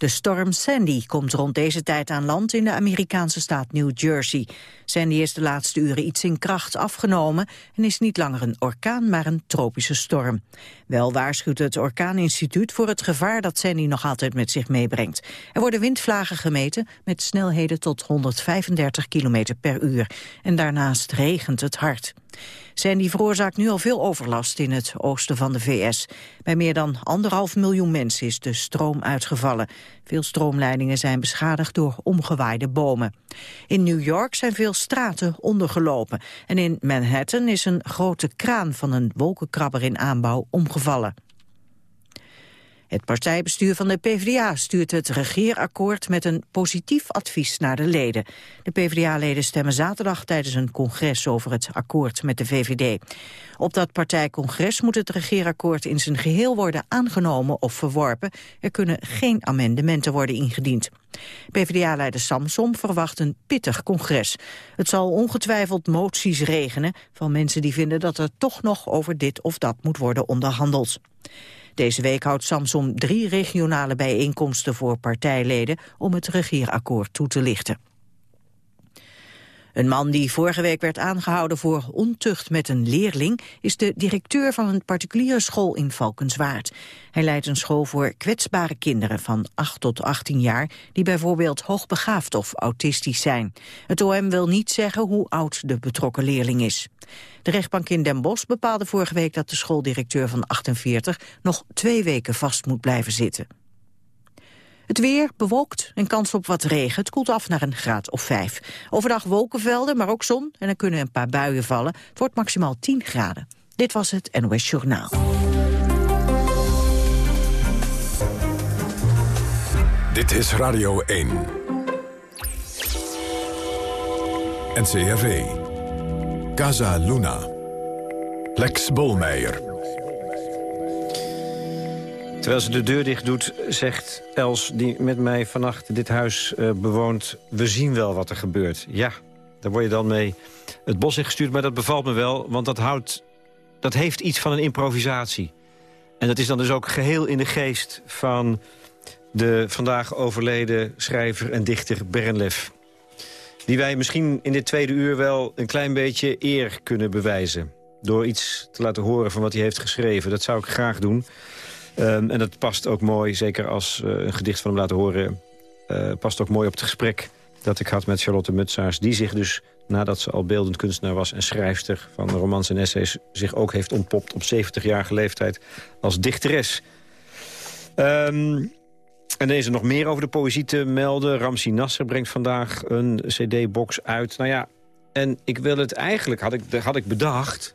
De storm Sandy komt rond deze tijd aan land in de Amerikaanse staat New Jersey. Sandy is de laatste uren iets in kracht afgenomen en is niet langer een orkaan, maar een tropische storm. Wel waarschuwt het Orkaaninstituut voor het gevaar dat Sandy nog altijd met zich meebrengt. Er worden windvlagen gemeten met snelheden tot 135 km per uur. En daarnaast regent het hard. Sandy veroorzaakt nu al veel overlast in het oosten van de VS. Bij meer dan anderhalf miljoen mensen is de stroom uitgevallen. Veel stroomleidingen zijn beschadigd door omgewaaide bomen. In New York zijn veel straten ondergelopen. En in Manhattan is een grote kraan van een wolkenkrabber in aanbouw omgevallen. Het partijbestuur van de PvdA stuurt het regeerakkoord met een positief advies naar de leden. De PvdA-leden stemmen zaterdag tijdens een congres over het akkoord met de VVD. Op dat partijcongres moet het regeerakkoord in zijn geheel worden aangenomen of verworpen. Er kunnen geen amendementen worden ingediend. PvdA-leider Samsom verwacht een pittig congres. Het zal ongetwijfeld moties regenen van mensen die vinden dat er toch nog over dit of dat moet worden onderhandeld. Deze week houdt Samsom drie regionale bijeenkomsten voor partijleden om het regeerakkoord toe te lichten. Een man die vorige week werd aangehouden voor ontucht met een leerling... is de directeur van een particuliere school in Valkenswaard. Hij leidt een school voor kwetsbare kinderen van 8 tot 18 jaar... die bijvoorbeeld hoogbegaafd of autistisch zijn. Het OM wil niet zeggen hoe oud de betrokken leerling is. De rechtbank in Den Bosch bepaalde vorige week dat de schooldirecteur van 48... nog twee weken vast moet blijven zitten. Het weer bewolkt en kans op wat regen. Het koelt af naar een graad of 5. Overdag wolkenvelden, maar ook zon en er kunnen een paar buien vallen. Het wordt maximaal 10 graden. Dit was het NOS Journaal. Dit is Radio 1. NCRV. Casa Luna. Lex Bolmeijer. Terwijl ze de deur dicht doet, zegt Els, die met mij vannacht dit huis uh, bewoont... we zien wel wat er gebeurt. Ja, daar word je dan mee het bos in gestuurd, maar dat bevalt me wel... want dat, houdt, dat heeft iets van een improvisatie. En dat is dan dus ook geheel in de geest van de vandaag overleden schrijver en dichter Bernlef. Die wij misschien in dit tweede uur wel een klein beetje eer kunnen bewijzen. Door iets te laten horen van wat hij heeft geschreven. Dat zou ik graag doen. Um, en dat past ook mooi, zeker als uh, een gedicht van hem laten horen... Uh, past ook mooi op het gesprek dat ik had met Charlotte Mutsaars... die zich dus, nadat ze al beeldend kunstenaar was... en schrijfster van romans en essays... zich ook heeft ontpopt op 70-jarige leeftijd als dichteres. Um, en er nog meer over de poëzie te melden. Ramsi Nasser brengt vandaag een cd-box uit. Nou ja, en ik wil het eigenlijk, had ik, had ik bedacht...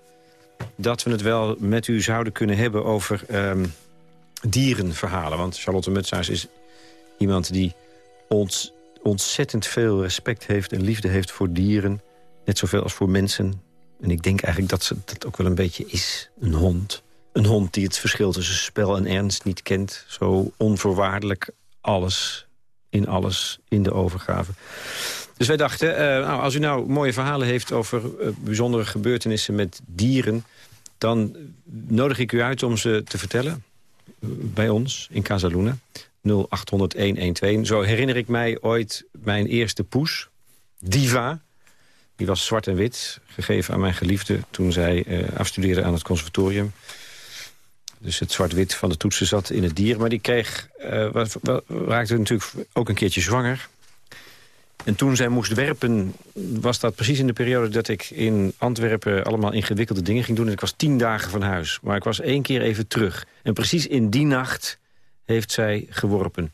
dat we het wel met u zouden kunnen hebben over... Um, dierenverhalen. Want Charlotte Mutsaars is iemand die ontzettend veel respect heeft en liefde heeft voor dieren. Net zoveel als voor mensen. En ik denk eigenlijk dat ze dat ook wel een beetje is. Een hond. Een hond die het verschil tussen spel en ernst niet kent. Zo onvoorwaardelijk alles, in alles, in de overgave. Dus wij dachten, uh, nou, als u nou mooie verhalen heeft over uh, bijzondere gebeurtenissen met dieren... dan nodig ik u uit om ze te vertellen bij ons in Casaluna. 0800-112. Zo herinner ik mij ooit mijn eerste poes, Diva. Die was zwart en wit, gegeven aan mijn geliefde... toen zij uh, afstudeerde aan het conservatorium. Dus het zwart-wit van de toetsen zat in het dier. Maar die kreeg, uh, raakte natuurlijk ook een keertje zwanger. En toen zij moest werpen, was dat precies in de periode... dat ik in Antwerpen allemaal ingewikkelde dingen ging doen. En ik was tien dagen van huis. Maar ik was één keer even terug. En precies in die nacht heeft zij geworpen.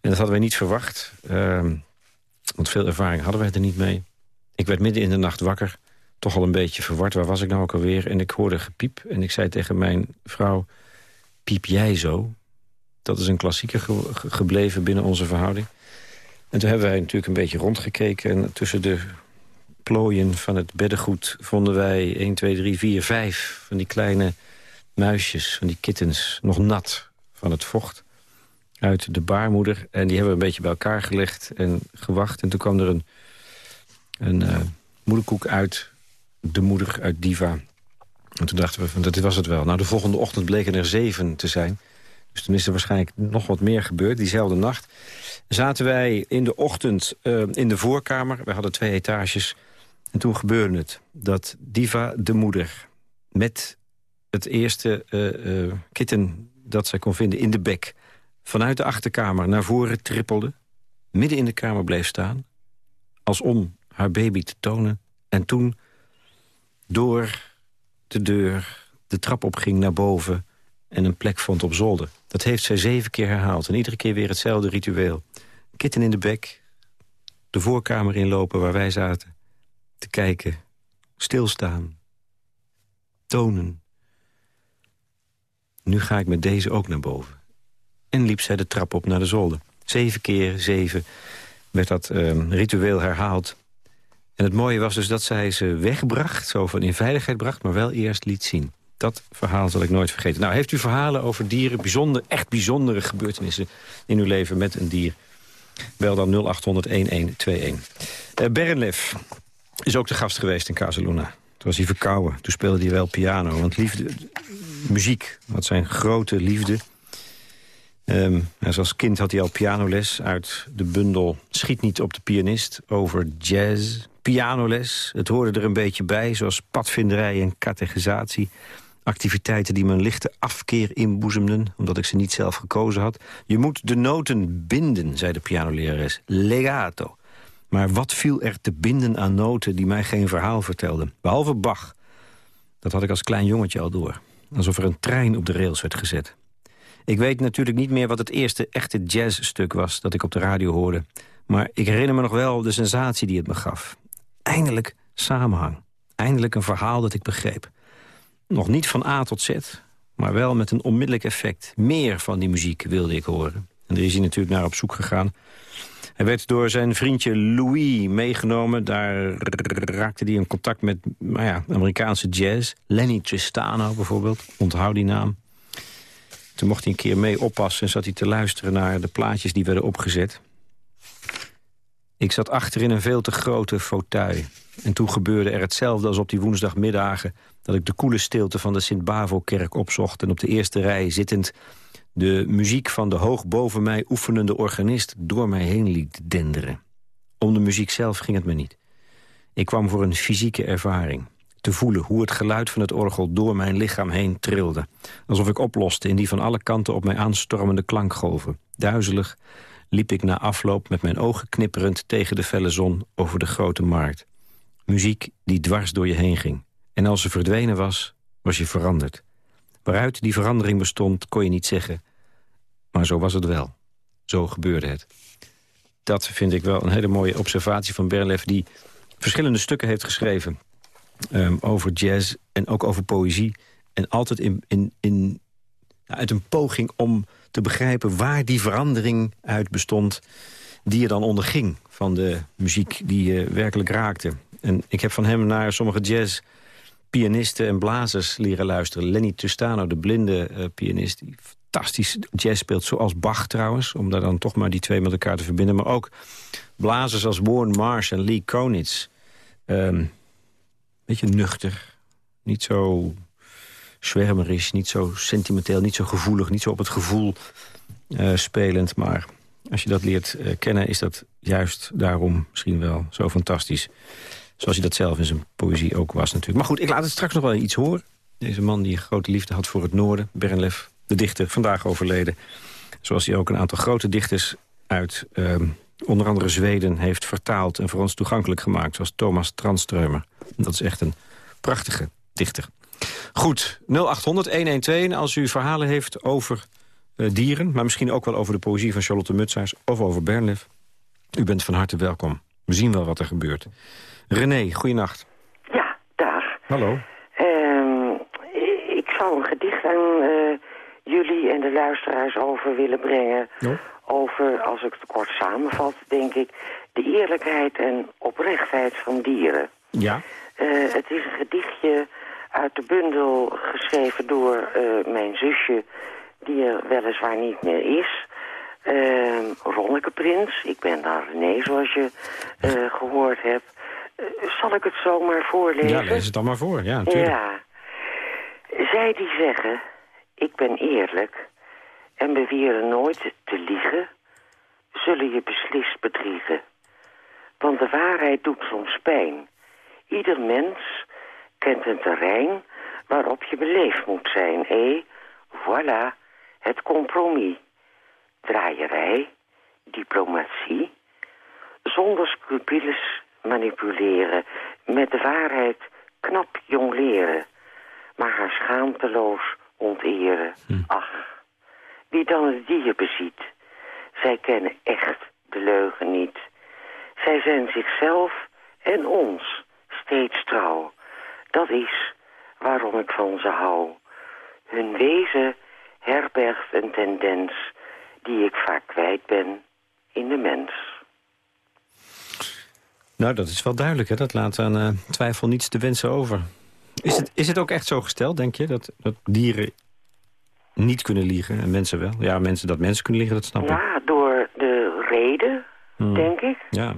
En dat hadden wij niet verwacht. Uh, want veel ervaring hadden wij er niet mee. Ik werd midden in de nacht wakker. Toch al een beetje verward. Waar was ik nou ook alweer? En ik hoorde gepiep. En ik zei tegen mijn vrouw... Piep jij zo? Dat is een klassieker gebleven binnen onze verhouding. En toen hebben wij natuurlijk een beetje rondgekeken. En tussen de plooien van het beddengoed vonden wij 1, 2, 3, 4, 5 van die kleine muisjes, van die kittens, nog nat van het vocht uit de baarmoeder. En die hebben we een beetje bij elkaar gelegd en gewacht. En toen kwam er een, een uh, moederkoek uit, de moeder uit Diva. En toen dachten we, van, dat was het wel. Nou, de volgende ochtend bleken er zeven te zijn. Dus toen is er waarschijnlijk nog wat meer gebeurd. Diezelfde nacht zaten wij in de ochtend uh, in de voorkamer. We hadden twee etages. En toen gebeurde het. Dat Diva, de moeder, met het eerste uh, uh, kitten dat zij kon vinden in de bek... vanuit de achterkamer naar voren trippelde... midden in de kamer bleef staan... als om haar baby te tonen. En toen door de deur de trap opging naar boven... en een plek vond op zolder. Dat heeft zij zeven keer herhaald. En iedere keer weer hetzelfde ritueel. Kitten in de bek, de voorkamer inlopen waar wij zaten... te kijken, stilstaan, tonen. Nu ga ik met deze ook naar boven. En liep zij de trap op naar de zolder. Zeven keer, zeven, werd dat uh, ritueel herhaald. En het mooie was dus dat zij ze wegbracht, zo van in veiligheid bracht... maar wel eerst liet zien. Dat verhaal zal ik nooit vergeten. Nou, heeft u verhalen over dieren, bijzonder, echt bijzondere gebeurtenissen... in uw leven met een dier? Bel dan 0800 1121. Uh, Bernlef is ook de gast geweest in Casaluna. Toen was hij verkouden. Toen speelde hij wel piano. Want liefde, muziek, wat zijn grote liefde... Um, als kind had hij al pianoles uit de bundel Schiet niet op de pianist over jazz, pianoles. Het hoorde er een beetje bij, zoals padvinderij en catechisatie. Activiteiten die me een lichte afkeer inboezemden, omdat ik ze niet zelf gekozen had. Je moet de noten binden, zei de pianolerares. Legato. Maar wat viel er te binden aan noten die mij geen verhaal vertelden? Behalve Bach. Dat had ik als klein jongetje al door. Alsof er een trein op de rails werd gezet. Ik weet natuurlijk niet meer wat het eerste echte jazzstuk was... dat ik op de radio hoorde. Maar ik herinner me nog wel de sensatie die het me gaf. Eindelijk samenhang. Eindelijk een verhaal dat ik begreep. Nog niet van A tot Z, maar wel met een onmiddellijk effect. Meer van die muziek wilde ik horen. En daar is hij natuurlijk naar op zoek gegaan. Hij werd door zijn vriendje Louis meegenomen. Daar raakte hij in contact met nou ja, Amerikaanse jazz. Lenny Tristano bijvoorbeeld, onthoud die naam. Toen mocht hij een keer mee oppassen en zat hij te luisteren naar de plaatjes die werden opgezet. Ik zat achter in een veel te grote fauteuil. En toen gebeurde er hetzelfde als op die woensdagmiddagen... dat ik de koele stilte van de Sint-Bavo-kerk opzocht... en op de eerste rij zittend de muziek van de hoog boven mij oefenende organist... door mij heen liet denderen. Om de muziek zelf ging het me niet. Ik kwam voor een fysieke ervaring. Te voelen hoe het geluid van het orgel door mijn lichaam heen trilde. Alsof ik oploste in die van alle kanten op mij aanstormende klankgolven. Duizelig liep ik na afloop met mijn ogen knipperend tegen de felle zon over de grote markt. Muziek die dwars door je heen ging. En als ze verdwenen was, was je veranderd. Waaruit die verandering bestond, kon je niet zeggen. Maar zo was het wel. Zo gebeurde het. Dat vind ik wel een hele mooie observatie van Berlef... die verschillende stukken heeft geschreven um, over jazz en ook over poëzie. En altijd in, in, in, uit een poging om te begrijpen waar die verandering uit bestond... die je dan onderging van de muziek die je werkelijk raakte. En ik heb van hem naar sommige jazz pianisten en blazers leren luisteren. Lenny Tustano, de blinde uh, pianist, die fantastisch jazz speelt. Zoals Bach trouwens, om daar dan toch maar die twee met elkaar te verbinden. Maar ook blazers als Warren Marsh en Lee Konitz. Um, beetje nuchter, niet zo zwermerisch, niet zo sentimenteel, niet zo gevoelig, niet zo op het gevoel uh, spelend. Maar als je dat leert uh, kennen, is dat juist daarom misschien wel zo fantastisch. Zoals hij dat zelf in zijn poëzie ook was natuurlijk. Maar goed, ik laat het straks nog wel iets horen. Deze man die grote liefde had voor het noorden, Bernlef, de dichter, vandaag overleden. Zoals hij ook een aantal grote dichters uit uh, onder andere Zweden heeft vertaald... en voor ons toegankelijk gemaakt, zoals Thomas Tranströmer. Dat is echt een prachtige dichter. Goed, 0800-112 als u verhalen heeft over uh, dieren... maar misschien ook wel over de poëzie van Charlotte Mutsaars of over Bernlef. U bent van harte welkom. We zien wel wat er gebeurt. René, goeienacht. Ja, dag. Hallo. Uh, ik zou een gedicht aan uh, jullie en de luisteraars over willen brengen... Over, als ik het kort samenvat, denk ik... de eerlijkheid en oprechtheid van dieren. Ja. Uh, het is een gedichtje uit de bundel geschreven door uh, mijn zusje... die er weliswaar niet meer is... Uh, Ronneke Prins, ik ben daar René, zoals je uh, gehoord hebt. Uh, zal ik het zomaar voorlezen? Ja, lees het dan maar voor, ja, natuurlijk. Ja. Zij die zeggen, ik ben eerlijk en beweren nooit te liegen, zullen je beslist bedriegen. Want de waarheid doet soms pijn. Ieder mens kent een terrein waarop je beleefd moet zijn. Eh, voilà, het compromis. Draaierij, diplomatie, zonder scrupules manipuleren, met de waarheid knap jongleren, maar haar schaamteloos onteren. Hm. Ach, wie dan het dier beziet, zij kennen echt de leugen niet. Zij zijn zichzelf en ons steeds trouw. Dat is waarom ik van ze hou. Hun wezen herbergt een tendens die ik vaak kwijt ben in de mens. Nou, dat is wel duidelijk, hè? Dat laat aan eh, twijfel niets te wensen over. Is het, is het ook echt zo gesteld, denk je, dat, dat dieren niet kunnen liegen en mensen wel? Ja, mensen, dat mensen kunnen liegen, dat snap ik. Ja, door de reden, Hmm. denk ik. Ja.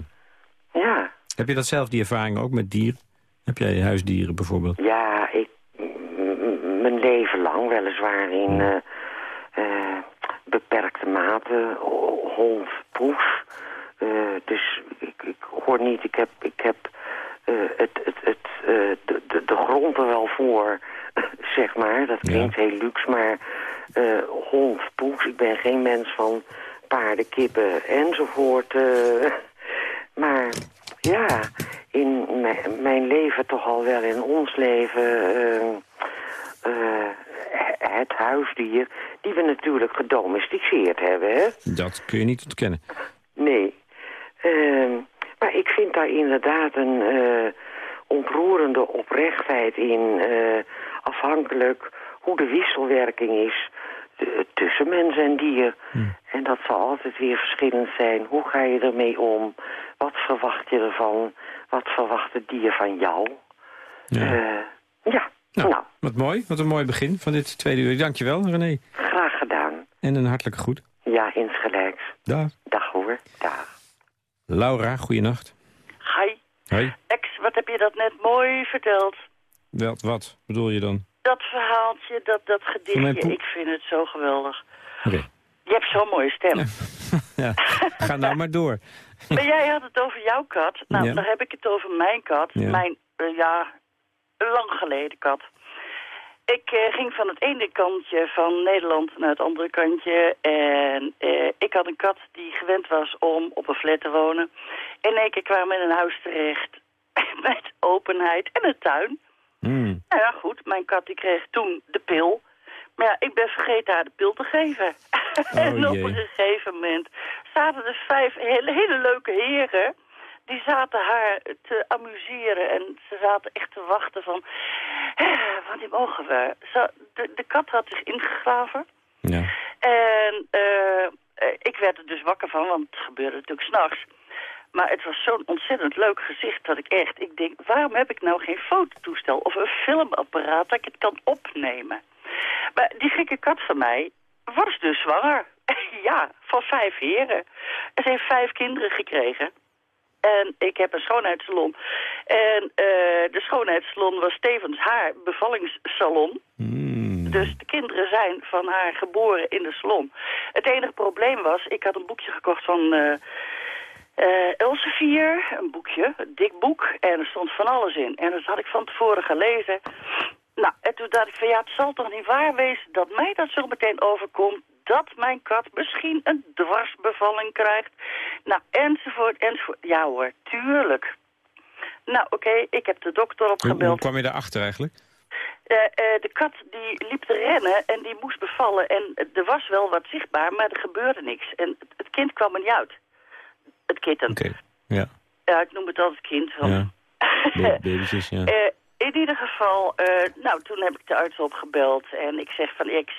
Ja, Heb je dat zelf, die ervaring ook met dieren? Heb jij huisdieren bijvoorbeeld? ja ik, mijn leven lang weliswaar in eh, eh, beperkte mate, ho- hond, poes. Eh, dus ik, ik hoor niet, ik heb, ik heb het, het, het, de, de, de grond er wel voor, zeg maar. Dat Ja. klinkt heel luxe, maar hond, poes, ik ben geen mens van paarden, kippen enzovoort. maar ja, in mijn- leven toch al wel in ons leven... eh, eh, het huisdier, die we natuurlijk gedomesticeerd hebben, hè? Dat kun je niet ontkennen. Nee. Ehm, maar ik vind daar inderdaad een eh, ontroerende oprechtheid in. eh, afhankelijk hoe de wisselwerking is tussen mens en dier. En dat zal altijd weer verschillend zijn. Hoe ga je ermee om? Wat verwacht je ervan? Wat verwacht het dier van jou? Ja. Eh, ja, Nou, nou, wat mooi. Wat een mooi begin van dit tweede uur. Dankjewel, René. graag gedaan. En een hartelijke groet. Ja, insgelijks. Dag. Dag hoor, dag. Laura, goeienacht. Hi, Hoi. ex, wat heb je dat net mooi verteld? Wat, wat bedoel je dan? Dat verhaaltje, dat, dat gedichtje, ik vind het zo geweldig. Oké. Je hebt zo'n mooie stem. Ja, ga nou maar door. Maar jij had het over jouw kat. Nou, Ja. dan heb ik het over mijn kat. Ja. Mijn, eh, ja, lang geleden kat. Ik eh, ging van het ene kantje van Nederland naar het andere kantje. En eh, ik had een kat die gewend was om op een flat te wonen. In één keer kwamen we in een huis terecht. Met openheid en een tuin. Hmm. Nou ja, goed. Mijn kat die kreeg toen de pil. Maar ja, ik ben vergeten haar de pil te geven. en op een gegeven moment zaten er vijf hele, hele leuke heren... die zaten haar te amuseren en ze zaten echt te wachten van... "Eh, wanneer mogen we? Zo, de, de kat had zich ingegraven. Ja. En eh, ik werd er dus wakker van, want het gebeurde natuurlijk s'nachts. Maar het was zo'n ontzettend leuk gezicht dat ik echt... Ik denk, waarom heb ik nou geen fototoestel of een filmapparaat dat ik het kan opnemen? Maar die gekke kat van mij was dus zwanger. ja, van vijf heren. En ze heeft vijf kinderen gekregen. En ik heb een schoonheidssalon. En eh, de schoonheidssalon was tevens haar bevallingssalon. Hmm. Dus de kinderen zijn van haar geboren in de salon. Het enige probleem was, ik had een boekje gekocht van eh, Elsevier. Een boekje, een dik boek. En er stond van alles in. En dat had ik van tevoren gelezen. Nou, en toen dacht ik van ja, het zal toch niet waar wezen dat mij dat zo meteen overkomt. Dat mijn kat misschien een dwarsbevalling krijgt. Nou, enzovoort, enzovoort. Ja hoor, tuurlijk. Nou, oké, ik heb de dokter Hoe, hoe opgebeld. kwam je daarachter eigenlijk? Eh, eh, de kat die liep te rennen en die moest bevallen. En er was wel wat zichtbaar, maar er gebeurde niks. En het, kind kwam er niet uit. Het kitten. Oké. Ja. Ja, ik noem het altijd kind. Want... Ja. Ja. Eh, in ieder geval, eh, nou, toen heb ik de arts opgebeld en ik zeg van, ik,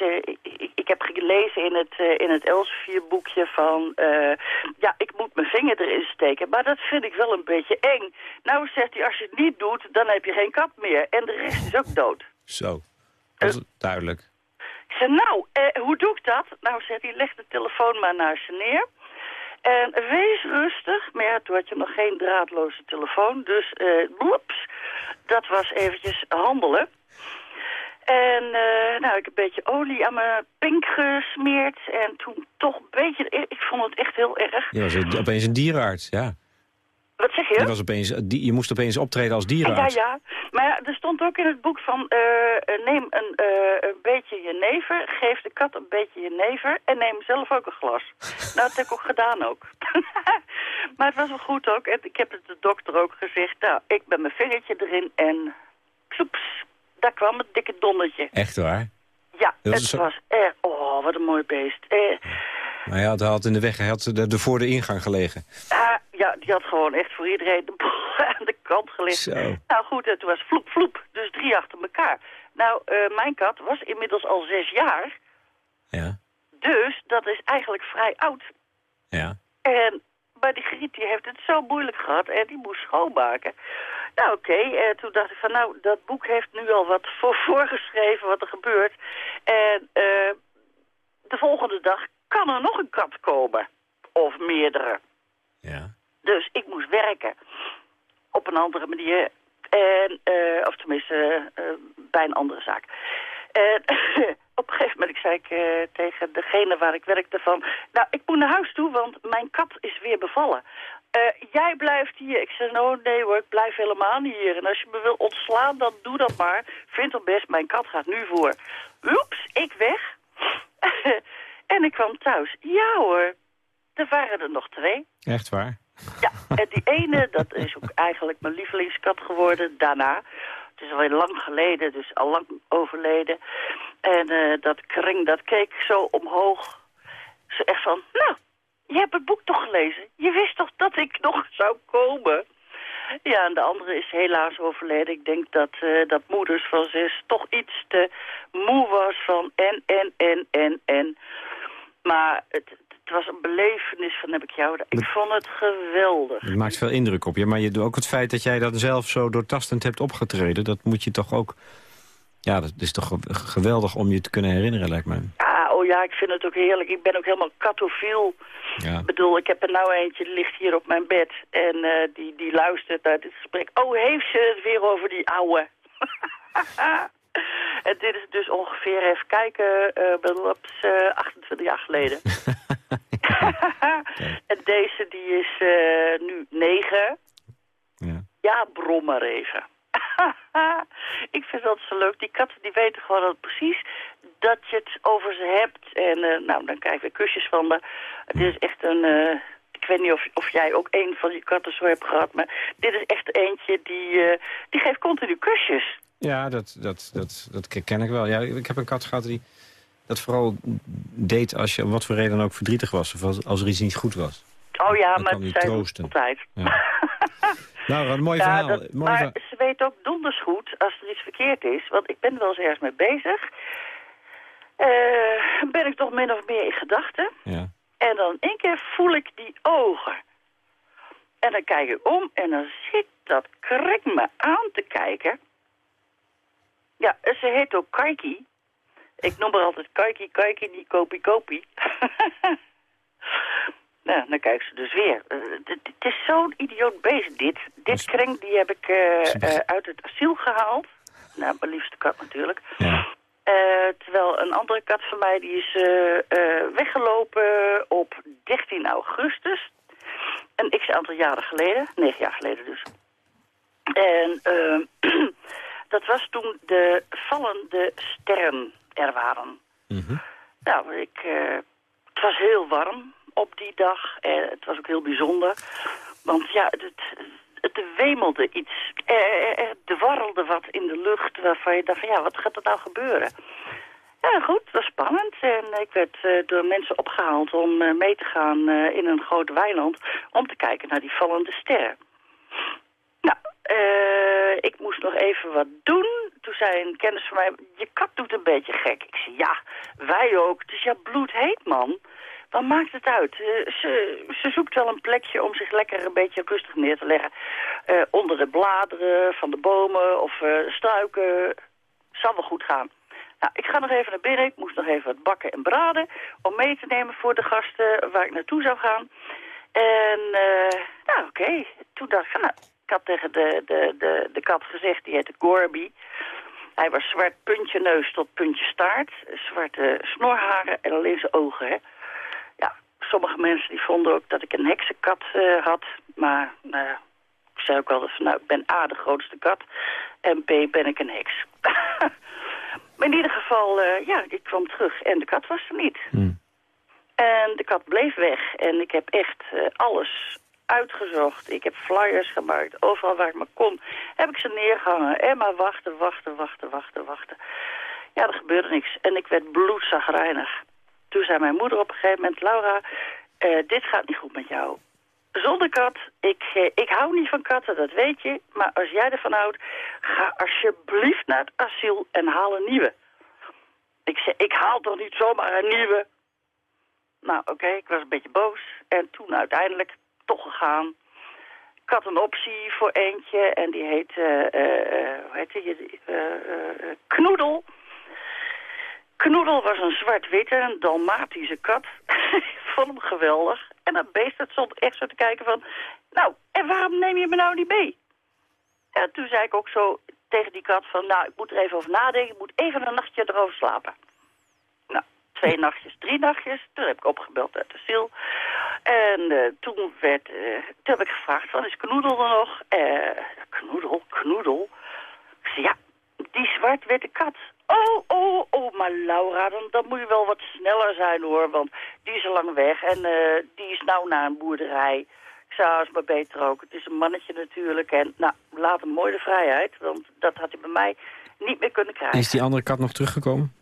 ik, ik, heb gelezen in het, eh, in het Elsevier-boekje van, eh, ja, ik moet mijn vinger erin steken, maar dat vind ik wel een beetje eng. Nou, zegt hij, als je het niet doet, dan heb je geen kat meer en de rest is ook dood. Zo. Dat is duidelijk. Ik zeg, nou, eh, hoe doe ik dat? Nou, zegt hij, leg de telefoon maar naast je neer. En wees rustig. Maar ja, toen had je nog geen draadloze telefoon. Dus, eh bloeps, dat was eventjes handelen. En uh, nou, ik heb een beetje olie aan mijn pink gesmeerd. En toen toch een beetje... Ik vond het echt heel erg. Je was opeens een dierenarts, ja. Wat zeg je? Je, was opeens, je moest opeens optreden als dierenarts. Ja, ja. Maar er stond ook in het boek van... Uh, neem een, uh, een beetje jenever, geef de kat een beetje jenever... en neem zelf ook een glas. nou, dat heb ik ook gedaan ook. maar het was wel goed ook. En ik heb het de dokter ook gezegd. Nou, ik ben mijn vingertje erin en... Psoeps, daar kwam het dikke dondertje. Echt waar? Ja, het was echt... Oh, wat een mooi beest. Eh, maar hij had, had in de weg, hij had er voor de ingang gelegen. Uh, ja, die had gewoon echt voor iedereen de aan de kant gelegd. Zo. Nou goed, het was vloep vloep, dus drie achter elkaar. Nou, uh, mijn kat was inmiddels al zes jaar. Ja. Dus dat is eigenlijk vrij oud. Ja. En maar die Griet die heeft het zo moeilijk gehad en die moest schoonmaken. Nou oké, okay. toen dacht ik van nou, dat boek heeft nu al wat voor voorgeschreven wat er gebeurt. En uh, de volgende dag kan er nog een kat komen. Of meerdere. Ja. Dus ik moest werken. Op een andere manier. En, uh, of tenminste, uh, bij een andere zaak. En op een gegeven moment zei ik uh, tegen degene waar ik werkte van... Nou, ik moet naar huis toe, want mijn kat is weer bevallen. jij blijft hier. Ik zei, oh nee hoor, ik blijf helemaal niet hier. En als je me wil ontslaan, dan doe dat maar. Vind het best, mijn kat gaat nu voor. Oeps, ik weg. en ik kwam thuis. Ja hoor, er waren er nog twee. Echt waar? Ja, en die ene, dat is ook eigenlijk mijn lievelingskat geworden daarna. Het is alweer lang geleden, dus al lang overleden. En uh, dat kring, dat keek zo omhoog. Ze echt van, nou, je hebt het boek toch gelezen? Je wist toch dat ik nog zou komen? Ja, en de andere is helaas overleden. Ik denk dat, uh, dat moeders van zes toch iets te moe was van en, en, en, en, en. Maar het, het was een belevenis van heb ik jou. Ik vond het geweldig. Het maakt veel indruk op je. Maar je, ook het feit dat jij dat zelf zo doortastend hebt opgetreden... dat moet je toch ook... Ja, dat is toch geweldig om je te kunnen herinneren, lijkt mij. Ja, oh ja, ik vind het ook heerlijk. Ik ben ook helemaal katofiel. Ja. Ik bedoel, ik heb er nou eentje, die ligt hier op mijn bed. En uh, die, die luistert naar dit gesprek. Oh, heeft ze het weer over die ouwe? En dit is dus ongeveer, even kijken, uh, 28 jaar geleden. en deze die is uh, nu 9. Ja, ja brom maar even. ik vind dat zo leuk. Die katten die weten gewoon precies dat je het over ze hebt. En uh, nou, dan krijg je kusjes van me. Het is echt een... Uh, ik weet niet of, of jij ook een van die katten zo hebt gehad, maar dit is echt eentje die, uh, die geeft continu kusjes. Ja, dat, dat, dat, dat ken ik wel. Ja, ik heb een kat gehad die dat vooral deed als je om wat voor reden ook verdrietig was. Of als, als er iets niet goed was. Oh ja, dan maar het zijn troosten. altijd. Ja. nou, een mooi verhaal. Dat, mooi maar ze weet ook donders goed als er iets verkeerd is. Want ik ben wel eens ergens mee bezig. Uh, ben ik toch min of meer in gedachten. Ja. En dan één keer voel ik die ogen. En dan kijk ik om en dan zit dat krek me aan te kijken. Ja, ze heet ook Kaiki. Ik noem haar altijd Kaiki, Kaiki, niet Kopi, Kopi. nou, dan kijkt ze dus weer. Uh, het is zo'n idioot beest, dit. Dit kring, die heb ik uh, uh, uit het asiel gehaald. Nou, mijn liefste kat natuurlijk. Ja. Terwijl een andere kat van mij, die is weggelopen op 13 augustus. Een x-aantal jaren geleden. Negen jaar geleden dus. En... Dat was toen de vallende sterren er waren. Mm Nou, ik, het was heel warm op die dag. Uh, het was ook heel bijzonder. Want ja, het, het wemelde iets. Er, er dwarrelde wat in de lucht waarvan je dacht van ja, wat gaat er nou gebeuren? Ja, goed, het was spannend. En ik werd uh, door mensen opgehaald om uh, mee te gaan uh, in een groot weiland... om te kijken naar die vallende sterren. Nou, ik moest nog even wat doen. Toen zei een kennis van mij, je kat doet een beetje gek. Ik zei, ja, wij ook. Het is ja bloedheet, man. Wat maakt het uit? Uh, ze, ze, zoekt wel een plekje om zich lekker een beetje rustig neer te leggen. Uh, onder de bladeren van de bomen of struiken. Zal wel goed gaan. Nou, ik ga nog even naar binnen. Ik moest nog even wat bakken en braden... om mee te nemen voor de gasten waar ik naartoe zou gaan. En, nou, oké. Toen dacht ik nou, ik had tegen de, de, de, de kat gezegd, die heette Gorby. Hij was zwart puntje neus tot puntje staart. Zwarte snorharen en alleen zijn ogen. Hè. Sommige mensen die vonden ook dat ik een heksenkat uh, had. Maar nou ja, ik zei ook altijd van, nou, ik ben A, de grootste kat. En B, ben ik een heks. maar in ieder geval, uh, ja, ik kwam terug en de kat was er niet. Hmm. En de kat bleef weg. En ik heb echt uh, alles uitgezocht. Ik heb flyers gemaakt. Overal waar ik maar kon, heb ik ze neergehangen. En maar wachten, wachten, wachten, wachten, wachten. Ja, er gebeurde niks. En ik werd bloedzagrijnig. Toen zei mijn moeder op een gegeven moment... Laura, uh, dit gaat niet goed met jou. Zonder kat, ik, uh, ik hou niet van katten, dat weet je. Maar als jij ervan houdt, ga alsjeblieft naar het asiel en haal een nieuwe. Ik zei, ik haal toch niet zomaar een nieuwe? Nou, oké, ik was een beetje boos. En toen uiteindelijk toch gegaan. Ik had een optie voor eentje en die heet, uh, uh, hoe heet die, Knoedel. Knoedel was een zwart-witte, een dalmatische kat. ik vond hem geweldig. En dat beest dat stond echt zo te kijken van... Nou, en waarom neem je me nou niet mee? En toen zei ik ook zo tegen die kat van... Nou, ik moet er even over nadenken. Ik moet even een nachtje erover slapen. Nou, twee nachtjes, drie nachtjes. Toen heb ik opgebeld uit de ziel. En uh, toen, werd, uh, toen heb ik gevraagd van, is Knoedel er nog? Uh, knoedel, Knoedel? Ik zei, ja, die zwart-witte kat. Oh, oh, oh, maar Laura, dan, dan moet je wel wat sneller zijn hoor, want die is al lang weg en die is nou naar een boerderij. Ik zei, is maar beter ook. Het is een mannetje natuurlijk en nou, laat hem mooi de vrijheid, want dat had hij bij mij niet meer kunnen krijgen. Is die andere kat nog teruggekomen?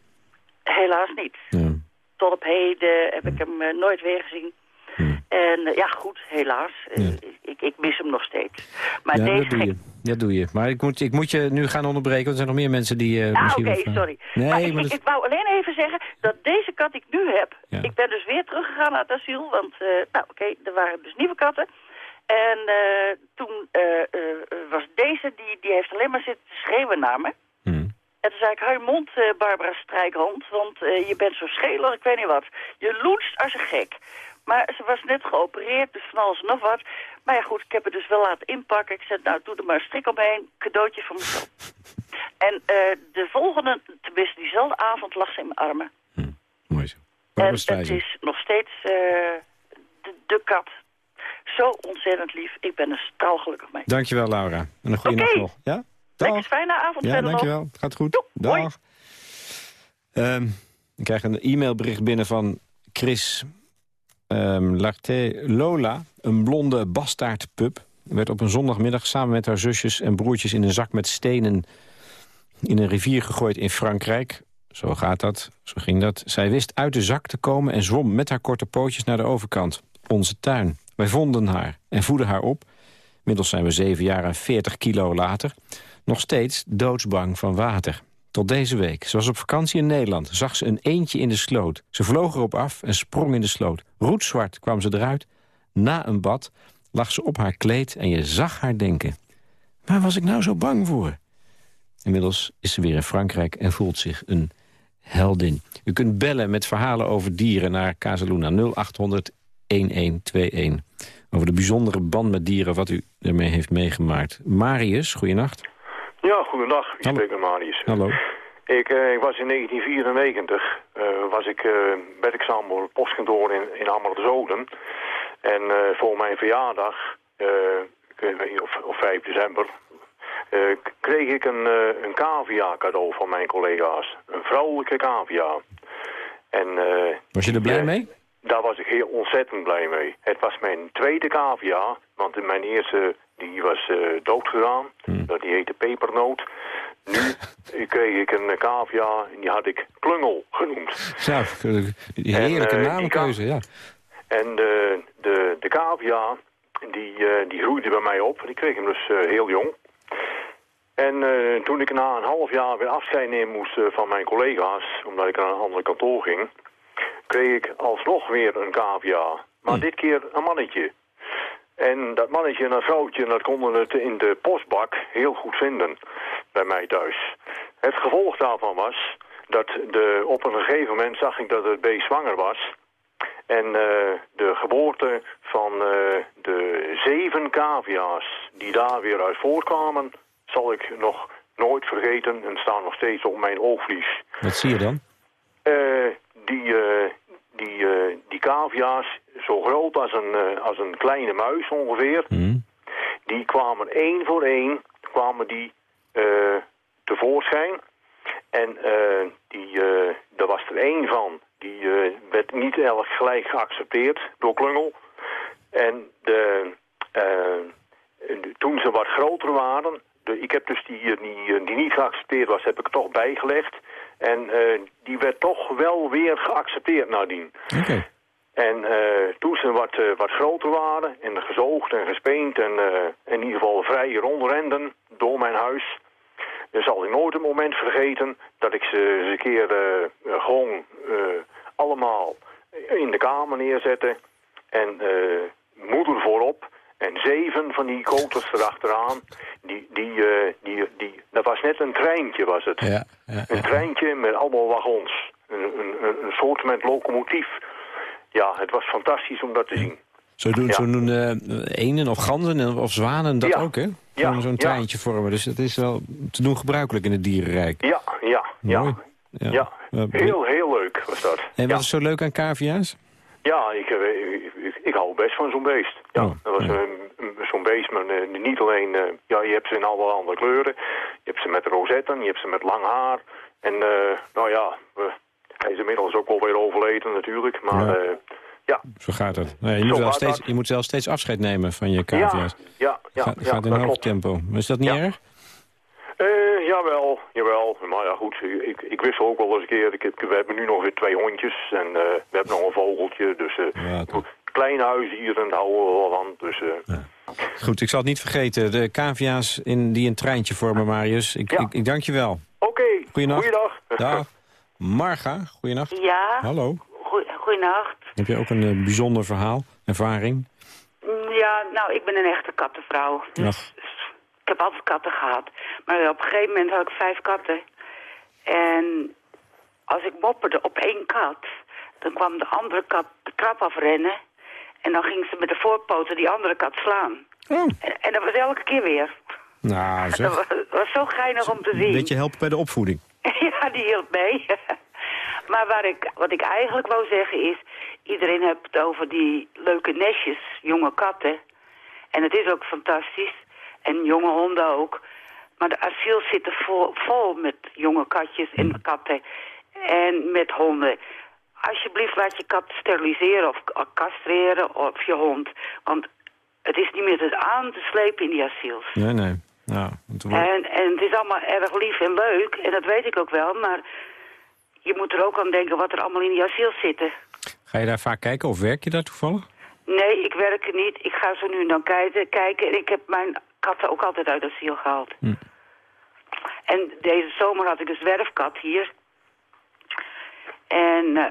Helaas niet. Ja. Tot op heden heb ik hem nooit weer gezien. En uh, ja, goed, helaas. Uh, ik, ik, mis hem nog steeds. Maar ja, deze dat doe je. Doe je. Maar ik moet, ik moet je nu gaan onderbreken, want er zijn nog meer mensen die... Uh, ah, oké, okay, sorry. Nee, maar, maar ik, dat... ik, wou alleen even zeggen dat deze kat die ik nu heb... Ja. Ik ben dus weer teruggegaan naar het asiel, want nou oké, okay, er waren dus nieuwe katten. En toen was deze, die, die heeft alleen maar zitten schreeuwen naar me. Hmm. En toen zei ik, hou je mond, Barbara Strijkhand, want je bent zo schelig, ik weet niet wat. Je loenst als een gek. Maar ze was net geopereerd, dus van alles en nog wat. Maar ja goed, ik heb het dus wel laten inpakken. Ik zei, nou doe er maar een strik omheen, cadeautje voor mezelf. en uh, de volgende, tenminste diezelfde avond, lag ze in mijn armen. Hm, mooi zo. En het is nog steeds uh, de, de, kat. Zo ontzettend lief. Ik ben er straalgelukkig mee. Dankjewel Laura. En een goede okay. nacht nog. Ja? Lekker fijne avond ja, dankjewel. nog. Het gaat goed. Dag. Um, ik krijg een e-mailbericht binnen van Chris um, Larté Lola, een blonde bastaardpup... werd op een zondagmiddag samen met haar zusjes en broertjes... in een zak met stenen in een rivier gegooid in Frankrijk. Zo gaat dat, zo ging dat. Zij wist uit de zak te komen en zwom met haar korte pootjes naar de overkant. Onze tuin. Wij vonden haar en voeden haar op. Middels zijn we zeven jaar en 40 kilo later. Nog steeds doodsbang van water. Tot deze week. Ze was op vakantie in Nederland. Zag ze een eentje in de sloot. Ze vloog erop af en sprong in de sloot. Roetzwart kwam ze eruit. Na een bad lag ze op haar kleed en je zag haar denken. Waar was ik nou zo bang voor? Inmiddels is ze weer in Frankrijk en voelt zich een heldin. U kunt bellen met verhalen over dieren naar Casaluna 0800 1121. Over de bijzondere band met dieren wat u ermee heeft meegemaakt. Marius, goeienacht. Ja, goedendag. Ik Hallo. spreek met Marius. Hallo. Ik, uh, ik was in 1994, uh, was ik uh, werkzaam op het postkantoor in, in Ammerzoden. En voor mijn verjaardag, of, of 5 december, kreeg ik een, een cavia cadeau van mijn collega's. Een vrouwelijke cavia. En, was je er blij mee? Daar was ik heel ontzettend blij mee. Het was mijn tweede cavia, want mijn eerste die was uh, doodgegaan. Hmm. Die heette pepernoot. Nu kreeg ik een cavia en die had ik klungel genoemd. Zo, die heerlijke en, uh, naamkeuze, ja. En de, de, de cavia, die, uh, die groeide bij mij op. Ik kreeg hem dus heel jong. En toen ik na een half jaar weer afscheid nemen moest van mijn collega's... omdat ik naar een ander kantoor ging... kreeg ik alsnog weer een cavia. Maar Hmm. dit keer een mannetje. En dat mannetje en dat vrouwtje, dat konden het in de postbak heel goed vinden bij mij thuis. Het gevolg daarvan was dat de, op een gegeven moment zag ik dat het beest zwanger was. En uh, de geboorte van uh, de zeven cavia's die daar weer uit voortkwamen, zal ik nog nooit vergeten en staan nog steeds op mijn oogvlies. Wat zie je dan? Eh, die, eh, die, eh, die cavia's, zo groot als een, eh, als een kleine muis ongeveer, Hm? die kwamen één voor één kwamen die, eh, tevoorschijn. En die, daar was er één van, die werd niet elk gelijk geaccepteerd door Klungel. En de, toen ze wat groter waren, de, ik heb dus die, die, die niet geaccepteerd was, heb ik toch bijgelegd. En eh, die werd toch wel weer geaccepteerd nadien. Oké. En eh, toen ze wat, eh, wat groter waren en gezoogd en gespeend en in ieder geval vrij rondrenden door mijn huis, dan zal ik nooit een moment vergeten dat ik ze eens een keer gewoon allemaal in de kamer neerzette en moeder voorop en zeven van die koters erachteraan. Die, die, eh, die, die, dat was net een treintje was het. Ja, ja, ja. Een treintje met allemaal wagons. Een, een, een, soort met locomotief. Ja, het was fantastisch om dat te zien. Zo doen, zo doen eh, enen of ganzen of zwanen dat ook, hè? Zo'n treintje vormen. Dus het is wel te doen gebruikelijk in het dierenrijk. Ja, ja, ja. Ja, heel, heel leuk was dat. En wat is zo leuk aan cavia's? Ja, ik, eh, ik, ik, best van zo'n beest. Ja, Oh, dat was ja. zo'n beest, maar eh, niet alleen... eh, ja, je hebt ze in alle andere kleuren. Je hebt ze met rozetten, je hebt ze met lang haar. En eh, nou ja, hij is inmiddels ook alweer overleden natuurlijk. Maar Ja. ja, ja, Zo gaat het. Nee, je, moet wel steeds, je moet zelf steeds afscheid nemen van je ja, cavia's. ja, ja, gaat ja, gaat in hoog tempo. Is dat niet Ja. erg? Eh, jawel, jawel. Maar ja, goed, ik, ik wissel ook wel eens een keer. Ik heb, we hebben nu nog weer twee hondjes en we hebben nog een vogeltje. Dus Ja, toch. kleine huisdieren, daar houden we wel van. Dus eh, Goed, ik zal het niet vergeten. De cavia's in, die een treintje vormen, Marius. Ik, Ja. ik, ik dank je wel. oké, Goeienacht. goeiedag. Dag. Marga, goeienacht. Ja, Hallo. goe- goeienacht. Heb je ook een eh, bijzonder verhaal, ervaring? Mm, Ja, nou, ik ben een echte kattenvrouw. Dus Ach. ik heb altijd katten gehad. Maar op een gegeven moment had ik vijf katten. En als ik mopperde op één kat, dan kwam de andere kat de trap afrennen. En dan ging ze met de voorpoten die andere kat slaan. Oh. En, en dat was elke keer weer. Nou, zeg. was, dat was zo geinig om te zien. Beetje helpen bij de opvoeding. Ja, die hielp mee. maar waar ik, wat ik eigenlijk wou zeggen is... iedereen heeft het over die leuke nestjes, jonge katten. En het is ook fantastisch. En jonge honden ook. Maar de asiel zitten vol, vol met jonge katjes en katten. En met honden. Alsjeblieft laat je kat steriliseren of castreren of je hond. Want het is niet meer aan te slepen in die asiels. Nee, nee. Wordt- En, en het is allemaal erg lief en leuk, en dat weet ik ook wel, maar je moet er ook aan denken wat er allemaal in die asiel zitten. Ga je daar vaak kijken of werk je daar toevallig? Nee, ik werk er niet. Ik ga zo nu en dan kijken, kijken en ik heb mijn katten ook altijd uit asiel gehaald. Hm. En deze zomer had ik een zwerfkat hier. En eh,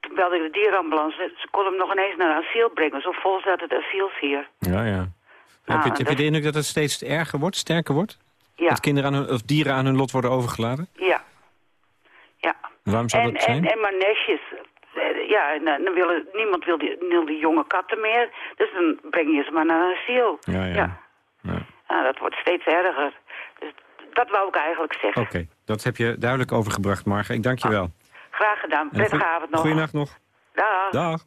toen belde ik de dierenambulance. Ze kon hem nog ineens naar een asiel brengen. Zo vol het asiels hier. Ja, ja. Ah, heb je, heb je dat- de indruk dat het steeds erger wordt, sterker wordt? Ja, Dat kinderen aan hun, of dieren aan hun lot worden overgeladen? ja. Ja. Waarom zou en, dat zijn? En, en maar nestjes. Eh, Ja, en dan dan willen, niemand wil die, wil die jonge katten meer. Dus dan breng je ze maar naar een asiel. Ja, ja. ja. Ja. Nou, dat wordt steeds erger. Dus dat wou ik eigenlijk zeggen. Oké, dat heb je duidelijk overgebracht, Marga. Ik dank je wel. Graag gedaan. Prettige avond nog. Goeienacht nog. Dag. Dag.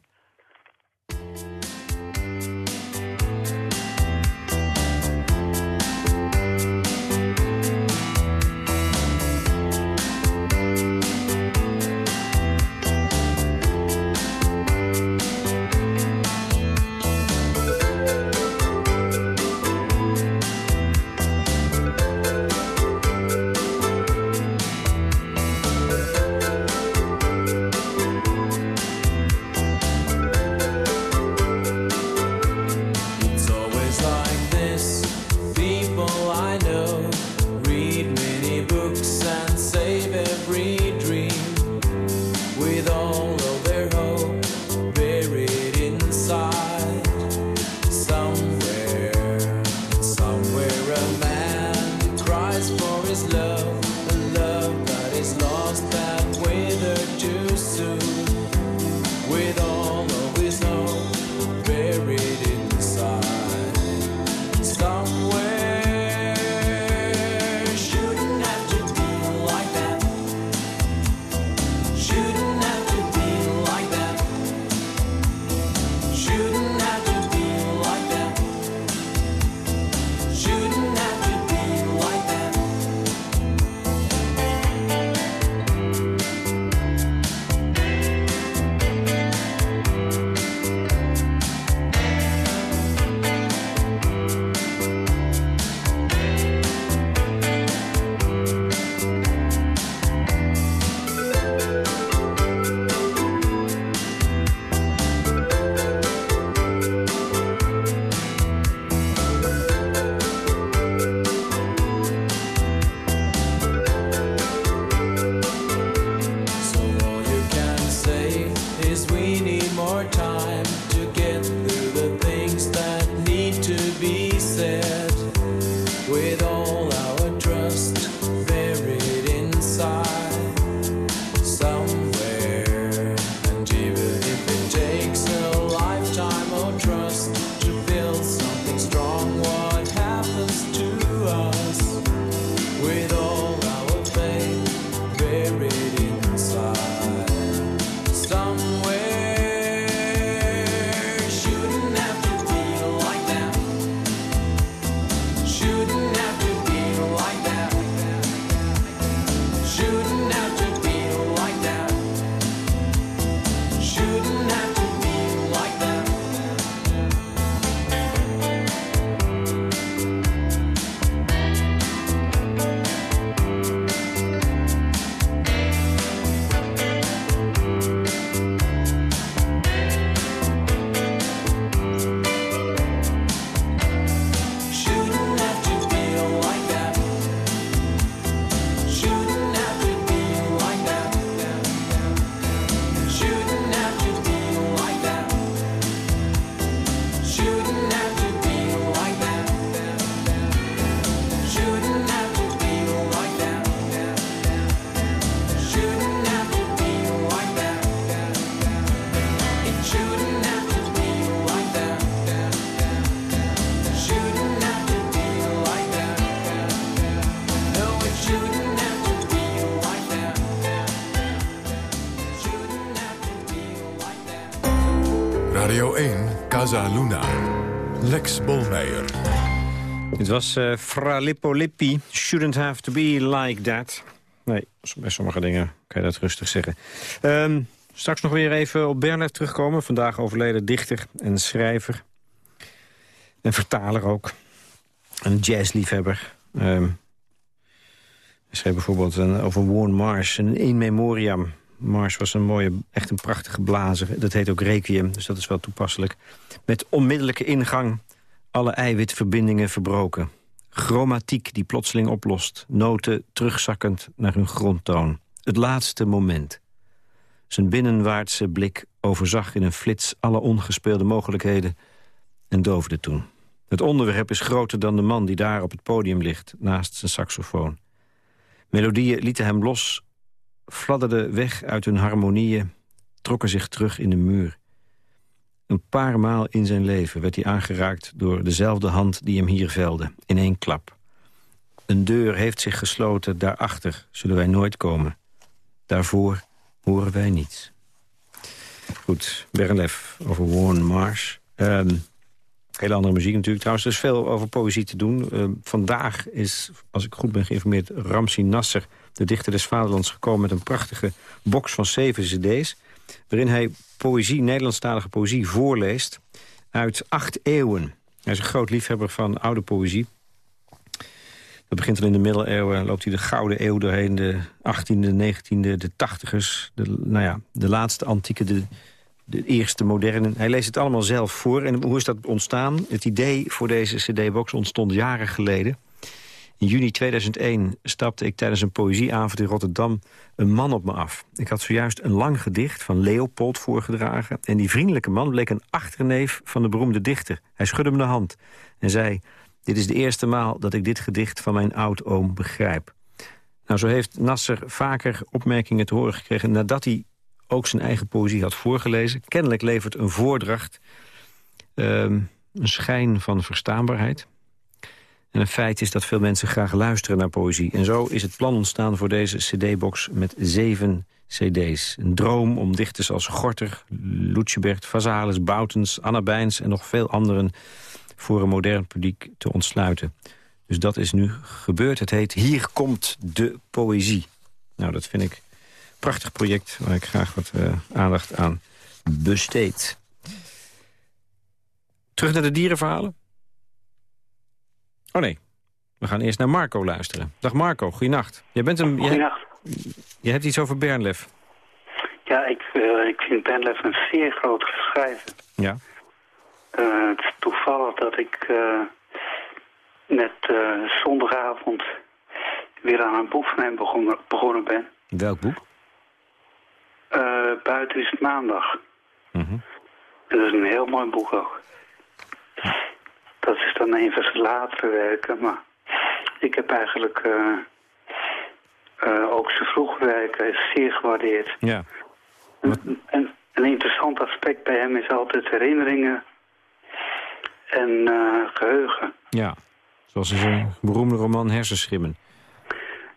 Was eh Fra Lippo Lippi. Shouldn't have to be like that. Nee, bij sommige dingen kan je dat rustig zeggen. Ehm, straks nog weer even op Bernhard terugkomen. Vandaag overleden dichter en schrijver. En vertaler ook. Een jazzliefhebber. Ehm hij schreef bijvoorbeeld een, over Warren Mars, een in memoriam. Mars was een mooie, echt een prachtige blazer. Dat heet ook Requiem, dus dat is wel toepasselijk. Met onmiddellijke ingang, alle eiwitverbindingen verbroken. Chromatiek die plotseling oplost. Noten terugzakkend naar hun grondtoon. Het laatste moment. Zijn binnenwaartse blik overzag in een flits alle ongespeelde mogelijkheden... en doofde toen. Het onderwerp is groter dan de man die daar op het podium ligt... naast zijn saxofoon. Melodieën lieten hem los, fladderden weg uit hun harmonieën... trokken zich terug in de muur. Een paar maal in zijn leven werd hij aangeraakt door dezelfde hand die hem hier velde, in één klap. Een deur heeft zich gesloten, daarachter zullen wij nooit komen. Daarvoor horen wij niets. Goed, Bernlef over Warren Mars. Ehm hele andere muziek natuurlijk. Trouwens, er is veel over poëzie te doen. Uh, vandaag is, als ik goed ben geïnformeerd, Ramsi Nasser... de dichter des vaderlands gekomen met een prachtige box van zeven cd's... waarin hij poëzie, Nederlandstalige poëzie, voorleest uit acht eeuwen. Hij is een groot liefhebber van oude poëzie. Dat begint al in de middeleeuwen, loopt hij de Gouden Eeuw doorheen... de 18e, 19e, de 80ers, de, nou ja, de laatste antieke... De, de eerste moderne. Hij leest het allemaal zelf voor. En hoe is dat ontstaan? Het idee voor deze cd-box ontstond jaren geleden. In juni 2001 stapte ik tijdens een poëzieavond in Rotterdam een man op me af. Ik had zojuist een lang gedicht van Leopold voorgedragen... en die vriendelijke man bleek een achterneef van de beroemde dichter. Hij schudde me de hand en zei... dit is de eerste maal dat ik dit gedicht van mijn oud-oom begrijp. Nou, zo heeft Nasser vaker opmerkingen te horen gekregen... nadat hij ook zijn eigen poëzie had voorgelezen. Kennelijk levert een voordracht um, een schijn van verstaanbaarheid. En een feit is dat veel mensen graag luisteren naar poëzie. En zo is het plan ontstaan voor deze cd-box met zeven cd's. Een droom om dichters als Gorter, Lutjebert, Vazalis, Boutens, Anna Bijns... en nog veel anderen voor een modern publiek te ontsluiten. Dus dat is nu gebeurd. Het heet Hier komt de poëzie. Nou, dat vind ik prachtig project waar ik graag wat uh, aandacht aan besteed. Terug naar de dierenverhalen. Oh nee, we gaan eerst naar Marco luisteren. Dag Marco, goeienacht. Jij bent een, Goeienacht. Je, je hebt iets over Bernlef. Ja, ik, uh, ik vind Bernlef een zeer groot schrijver. Ja. Uh, het is toevallig dat ik uh, net zondagavond weer aan een boek van hem begonnen, begonnen ben. Welk boek? buiten is het maandag. Mm -hmm. Dat is een heel mooi boek ook. Dan zijn latere werken, maar ik heb eigenlijk uh, uh, ook zijn vroege werken zeer gewaardeerd. Ja. En, en, een interessant aspect bij hem is altijd herinneringen en uh, geheugen. Ja, zoals in zijn beroemde roman Hersenschimmen.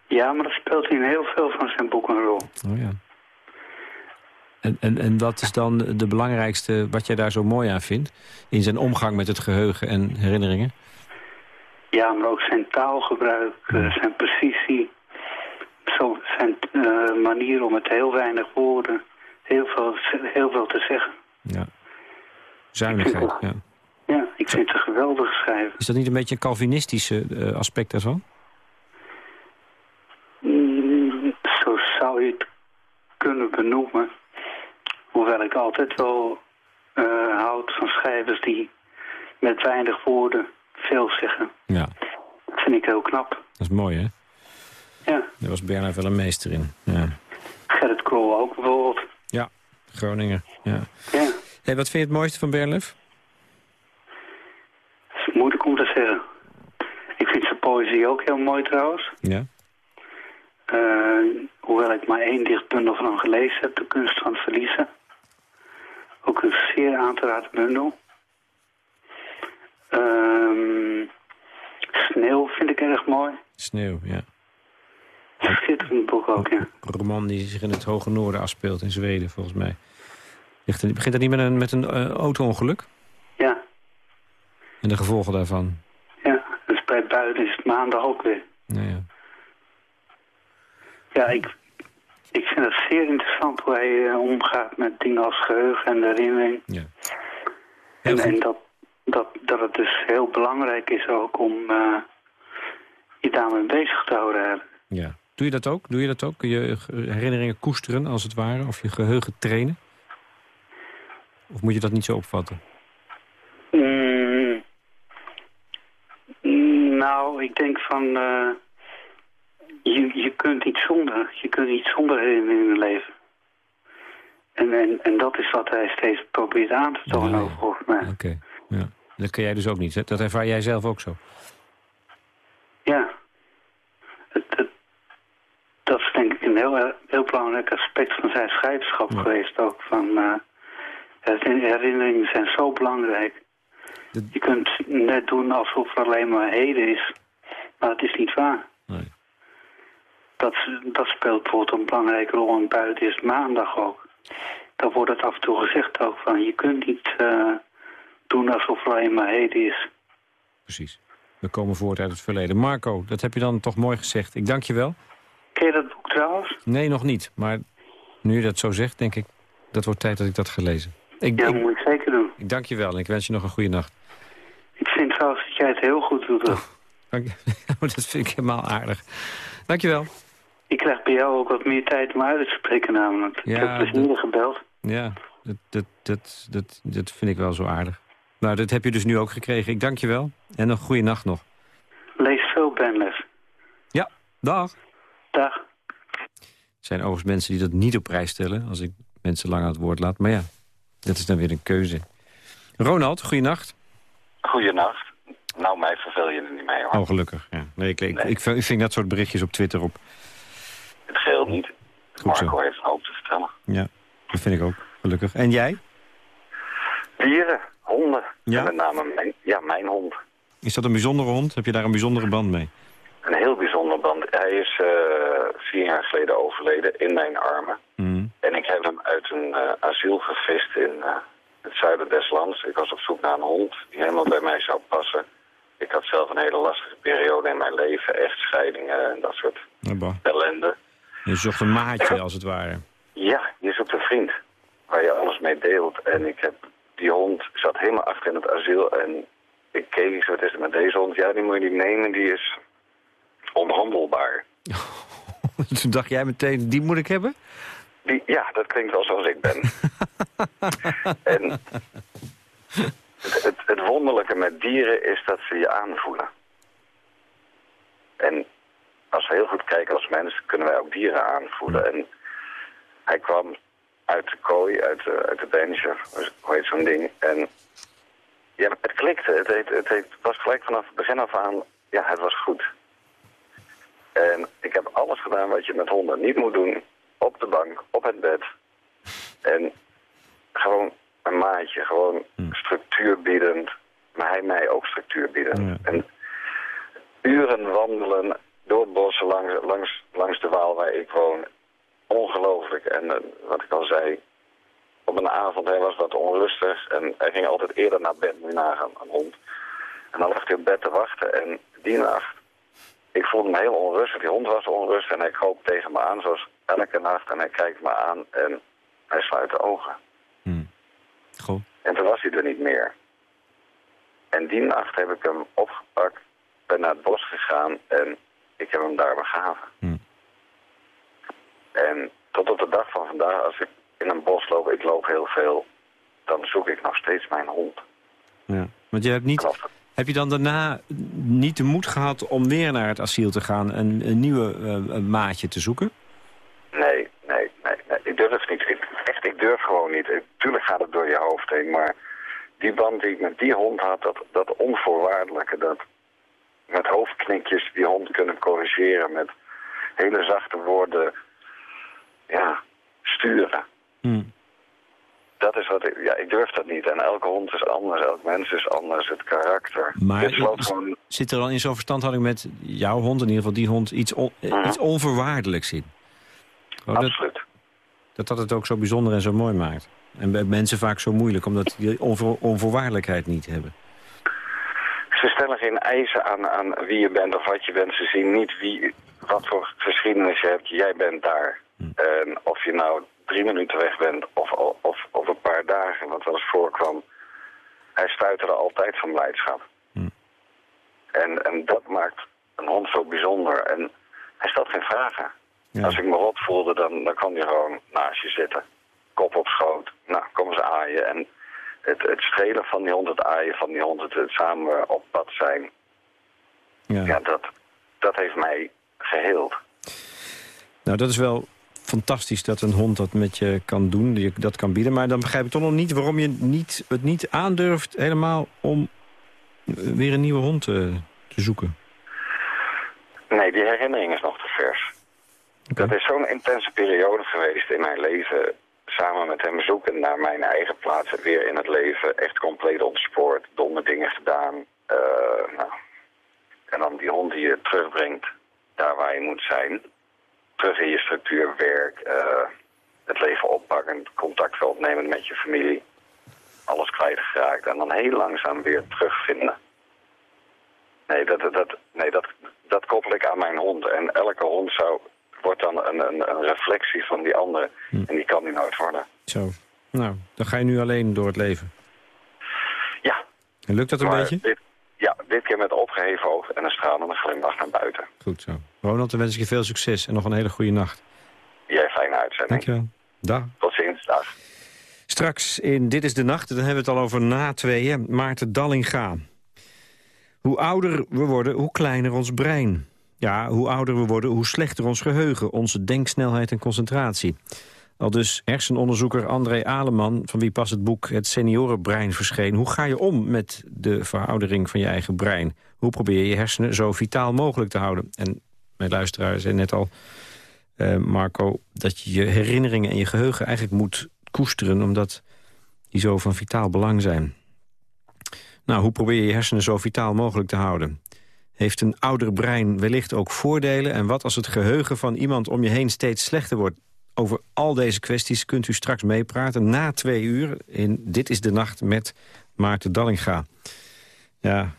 Ja, maar dat speelt in heel veel van zijn boeken een rol. Oh ja. En, en, en wat is dan de belangrijkste, wat jij daar zo mooi aan vindt... in zijn omgang met het geheugen en herinneringen? Ja, maar ook zijn taalgebruik, ja. zijn precisie... Zo, zijn uh, manier om met heel weinig woorden heel veel, heel veel te zeggen. Ja, zuinigheid, ja. Ja, ik vind het een geweldige schrijver. Is dat niet een beetje een Calvinistische uh, aspect daarvan? Mm, zo zou je het kunnen benoemen. Hoewel ik altijd wel uh, houd van schrijvers die met weinig woorden veel zeggen. Ja. Dat vind ik heel knap. Dat is mooi, hè? Ja. Daar was Bernhard wel een meester in. Ja. Gerrit Krol ook bijvoorbeeld. Ja, Groningen. Ja. ja. Hey, wat vind je het mooiste van Bernlef? Het is moeilijk om te zeggen. Ik vind zijn poëzie ook heel mooi trouwens. Ja. Uh, hoewel ik maar één dichtbundel van hem gelezen heb, De Kunst van het Verliezen. Ook een zeer aan te raden bundel. Um, Sneeuw vind ik erg mooi. Sneeuw, ja. Schitterend boek ook, ja. Een roman die zich in het hoge noorden afspeelt in Zweden, volgens mij. Ligt begint dat niet met een, met een eh, auto-ongeluk? Ja, En de gevolgen daarvan? ja. Dus bij buiten is het maandag ook weer. Nou ja. Ja, ik, ik vind het zeer interessant hoe hij eh, omgaat met dingen als geheugen en herinnering. ja. En, dat, dat, dat het dus heel belangrijk is ook om eh, je daarmee bezig te houden. Ja. Doe je dat ook? Doe je dat ook? Kun je ge- herinneringen koesteren, als het ware? Of je geheugen trainen? Of moet je dat niet zo opvatten? Mm, mm, nou, ik denk van... eh, je, je kunt iets zonder. Je kunt iets zonder herinneringen leven. En, en, en dat is wat hij steeds probeert aan te tonen, volgens mij. Oké. Ja. Dat kun jij dus ook niet. hè? Dat ervaar jij zelf ook zo. Ja. Het, het- dat is denk ik een heel, heel belangrijk aspect van zijn schrijverschap Ja. geweest ook. Van, herin- herinneringen zijn zo belangrijk. Dat- Je kunt net doen alsof er alleen maar heden is. Maar het is niet waar. Dat, dat speelt bijvoorbeeld een belangrijke rol in buiten is maandag ook. Dan wordt het af en toe gezegd ook van je kunt niet eh, doen alsof er alleen maar heden is. Precies. We komen voort uit het verleden. Marco, dat heb je dan toch mooi gezegd. Ik dank je wel. Ken je dat boek trouwens? Nee, nog niet. Maar nu je dat zo zegt, denk ik... dat wordt tijd dat ik dat ga lezen. Ik, Ja, ik, moet je zeker doen. ik dank je wel en ik wens je nog een goede nacht. Ik vind trouwens dat jij het heel goed doet. Dank je. dat vind ik helemaal aardig. Dank je wel. Ik krijg bij jou ook wat meer tijd om uit te spreken namelijk. Ja, ik heb plezier dat- gebeld. Ja, dat, dat, dat, dat, dat vind ik wel zo aardig. Nou, dat heb je dus nu ook gekregen. Ik dank je wel. En een goede nacht nog. Lees veel Benles. Ja, dag. Dag. Er zijn overigens mensen die dat niet op prijs stellen... als ik mensen lang aan het woord laat. Maar ja, dat is dan weer een keuze. Ronald, goeienacht. Goedenacht. Nou, mij verveel je er niet mee, hoor. Oh, gelukkig. Ja. Nee, ik, ik, Nee. ik, ik ving dat soort berichtjes op Twitter op. Het scheelt niet. Goed zo. Marco heeft een hoop te vertellen. Ja, dat vind ik ook. Gelukkig. En jij? Dieren, honden. Ja? En met name mijn, ja, mijn hond. Is dat een bijzondere hond? Heb je daar een bijzondere band mee? Een heel bijzonder band. Hij is eh, vier jaar geleden overleden in mijn armen. Mm. En ik heb hem uit een eh, asiel gevist in eh, het zuiden des lands. Ik was op zoek naar een hond die helemaal bij mij zou passen. Ik had zelf een hele lastige periode in mijn leven. Echtscheidingen en dat soort ellende. Je zocht een maatje, als het ware. Ja, je zoekt een vriend waar je alles mee deelt. En ik heb die hond zat helemaal achter in het asiel. En ik keek eens, wat is er met deze hond? Ja, die moet je niet nemen, die is onhandelbaar. Toen dacht jij meteen, die moet ik hebben? Die, ja, dat klinkt wel zoals ik ben. en het, het, wonderlijke met dieren is dat ze je aanvoelen. En als we heel goed kijken als mensen, kunnen wij ook dieren aanvoelen. En hij kwam uit de kooi, uit de, uit de danger, hoe heet zo'n ding. En ja, het klikte. Het, was gelijk vanaf het begin af aan, ja, het was goed. En ik heb alles gedaan wat je met honden niet moet doen. Op de bank, op het bed. En gewoon een maatje, gewoon structuur biedend. Maar hij mij ook structuur biedend. En uren wandelen door bossen langs, langs, langs de Waal waar ik woon. Ongelooflijk. En eh, wat ik al zei, op een avond, hij was wat onrustig. En hij ging altijd eerder naar bed, je nagaan, een hond. En dan lag hij op bed te wachten. En die nacht, ik voelde me heel onrustig. Die hond was onrustig en hij kroop tegen me aan, zoals elke nacht. En hij kijkt me aan en hij sluit de ogen. Goh. En toen was hij er niet meer. En die nacht heb ik hem opgepakt, ben naar het bos gegaan en ik heb hem daar begraven. Hmm. En tot op de dag van vandaag, als ik in een bos loop, ik loop heel veel, dan zoek ik nog steeds mijn hond. Ja. Want je hebt niet... Klopt. Heb je dan daarna niet de moed gehad om weer naar het asiel te gaan... en een nieuwe eh, maatje te zoeken? Nee, nee, nee, nee. Ik durf het niet. Ik, echt, ik durf gewoon niet. Ik- Tuurlijk gaat het door je hoofd heen, maar die band die ik met die hond had, dat, dat onvoorwaardelijke, dat met hoofdknikjes die hond kunnen corrigeren, met hele zachte woorden, ja, sturen. Hmm. Dat is wat ik, ja, ik durf dat niet. En elke hond is anders, elk mens is anders, het karakter. Maar Dit loopt gewoon, zit er dan in zo'n verstandhouding met jouw hond... in ieder geval die hond iets, on- eh, Mhm. iets onvoorwaardelijks in? Dat- absoluut. Dat dat het ook zo bijzonder en zo mooi maakt. En bij mensen vaak zo moeilijk, omdat die onvoor, onvoorwaardelijkheid niet hebben. Ze stellen geen eisen aan, aan wie je bent of wat je bent. Ze zien niet wie, wat voor geschiedenis je hebt. Jij bent daar. En of je nou drie minuten weg bent of, of, of een paar dagen, wat wel eens voorkwam. Hij stuitte er altijd van blijdschap. En, en dat maakt een hond zo bijzonder. En hij stelt geen vragen. Ja. Als ik me rot voelde, dan, dan kwam hij gewoon naast je zitten. Kop op schoot. Nou, kom eens aaien. En het, het strelen van die hond, het aaien van die hond, het, het samen op pad zijn. Ja. Ja, dat, dat heeft mij geheeld. Nou, dat is wel fantastisch dat een hond dat met je kan doen, die je dat kan bieden. Maar dan begrijp ik toch nog niet waarom je niet, het niet aandurft helemaal om eh, weer een nieuwe hond eh, te zoeken. Nee, die herinnering is nog te vers. Dat is zo'n intense periode geweest in mijn leven. Samen met hem zoeken naar mijn eigen plaats weer in het leven. Echt compleet ontspoord, domme dingen gedaan. Eh, nou. En dan die hond die je terugbrengt daar waar je moet zijn. Terug in je structuur, werk, eh, het leven oppakken, contact opnemen met je familie. Alles kwijtgeraakt en dan heel langzaam weer terugvinden. Nee, dat, dat, nee dat, dat koppel ik aan mijn hond. En elke hond zou, wordt dan een, een, een reflectie van die andere. En die kan die nooit worden. Zo. Nou, dan ga je nu alleen door het leven. Ja. En lukt dat een Maar beetje? Dit, ja, dit keer met opgeheven hoofd en een stralende glimlach naar buiten. Goed zo. Ronald, dan wens ik je veel succes en nog een hele goede nacht. Jij fijne uitzending. Dankjewel. Dag. Tot ziens. Dag. Straks in Dit is de Nacht, dan hebben we het al over na tweeën. Maarten Dallinga. Hoe ouder we worden, hoe kleiner ons brein. Ja, hoe ouder we worden, hoe slechter ons geheugen, onze denksnelheid en concentratie. Al dus hersenonderzoeker André Aleman, van wie pas het boek Het Seniorenbrein verscheen. Hoe ga je om met de veroudering van je eigen brein? Hoe probeer je je hersenen zo vitaal mogelijk te houden? En mijn luisteraar zei net al, eh, Marco, dat je je herinneringen en je geheugen eigenlijk moet koesteren... omdat die zo van vitaal belang zijn. Nou, hoe probeer je je hersenen zo vitaal mogelijk te houden? Heeft een ouder brein wellicht ook voordelen? En wat als het geheugen van iemand om je heen steeds slechter wordt? Over al deze kwesties kunt u straks meepraten na twee uur... in Dit is de Nacht met Maarten Dallinga. Ja,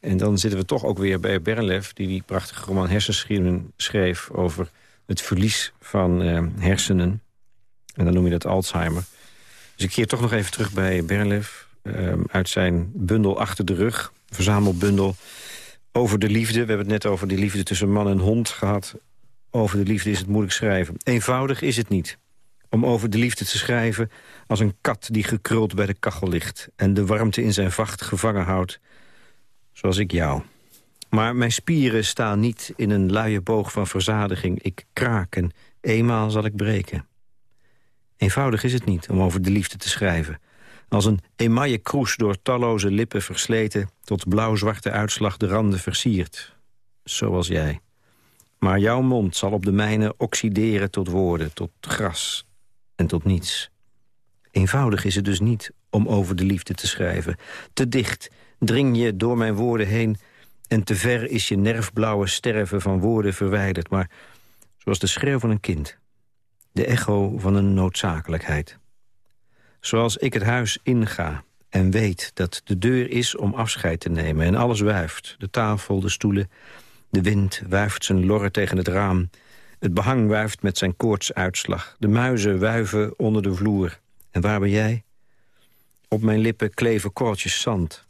en dan zitten we toch ook weer bij Bernlef... die die prachtige roman Hersenschiemen schreef... over het verlies van eh, hersenen. En dan noem je dat Alzheimer. Dus ik keer toch nog even terug bij Bernlef... eh, uit zijn bundel Achter de Rug, verzamelbundel... over de liefde. We hebben het net over die liefde tussen man en hond gehad. Over de liefde is het moeilijk schrijven. Eenvoudig is het niet. Om over de liefde te schrijven als een kat die gekruld bij de kachel ligt... en de warmte in zijn vacht gevangen houdt, zoals ik jou. Maar mijn spieren staan niet in een luie boog van verzadiging. Ik kraak en eenmaal zal ik breken. Eenvoudig is het niet om over de liefde te schrijven. Als een emaille kroes door talloze lippen versleten... tot blauw-zwarte uitslag de randen versiert. Zoals jij. Maar jouw mond zal op de mijne oxideren tot woorden, tot gras en tot niets. Eenvoudig is het dus niet om over de liefde te schrijven. Te dicht dring je door mijn woorden heen... en te ver is je nerfblauwe sterven van woorden verwijderd. Maar zoals de schreeuw van een kind. De echo van een noodzakelijkheid. Zoals ik het huis inga en weet dat de deur is om afscheid te nemen... en alles wuift, de tafel, de stoelen... De wind wuift zijn lorren tegen het raam. Het behang wuift met zijn koortsuitslag. De muizen wuiven onder de vloer. En waar ben jij? Op mijn lippen kleven korreltjes zand.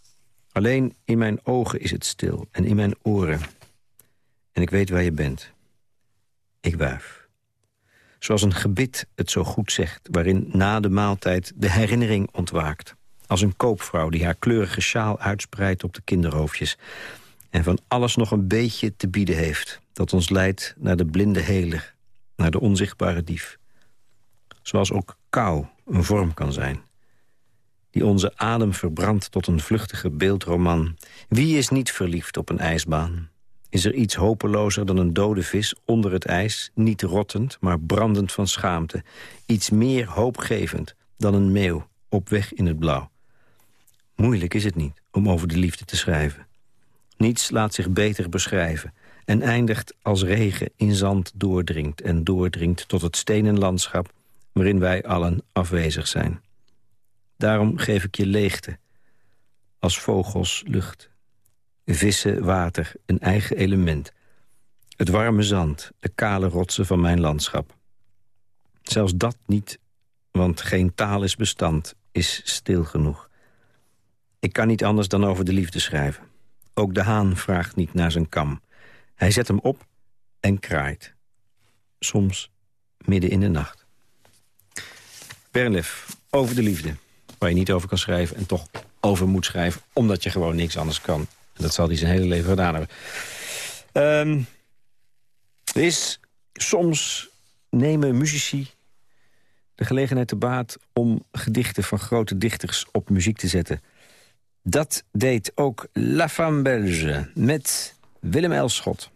Alleen in mijn ogen is het stil en in mijn oren. En ik weet waar je bent. Ik wuif. Zoals een gebit het zo goed zegt... waarin na de maaltijd de herinnering ontwaakt. Als een koopvrouw die haar kleurige sjaal uitspreidt op de kinderhoofdjes en van alles nog een beetje te bieden heeft... dat ons leidt naar de blinde heler, naar de onzichtbare dief. Zoals ook kou een vorm kan zijn. Die onze adem verbrandt tot een vluchtige beeldroman. Wie is niet verliefd op een ijsbaan? Is er iets hopelozer dan een dode vis onder het ijs... niet rottend, maar brandend van schaamte? Iets meer hoopgevend dan een meeuw op weg in het blauw? Moeilijk is het niet om over de liefde te schrijven. Niets laat zich beter beschrijven en eindigt als regen in zand doordringt en doordringt tot het stenen landschap waarin wij allen afwezig zijn. Daarom geef ik je leegte, als vogels lucht. Vissen water, een eigen element. Het warme zand, de kale rotsen van mijn landschap. Zelfs dat niet, want geen taal is bestand, is stil genoeg. Ik kan niet anders dan over de liefde schrijven. Ook de haan vraagt niet naar zijn kam. Hij zet hem op en kraait. Soms midden in de nacht. Bernlef, over de liefde. Waar je niet over kan schrijven en toch over moet schrijven... omdat je gewoon niks anders kan. Dat zal hij zijn hele leven gedaan hebben. Ehm, is soms nemen muzici de gelegenheid te baat... om gedichten van grote dichters op muziek te zetten. Dat deed ook La Femme Belge met Willem Elschot.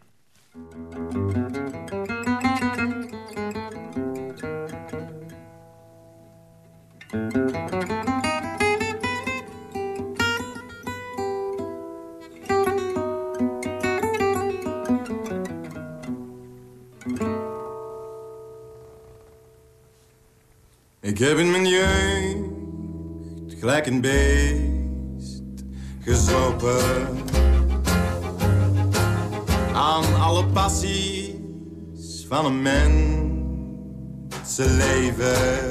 Ik heb in mijn jeugd gelijk een beest gezopen aan alle passies van een mensenleven.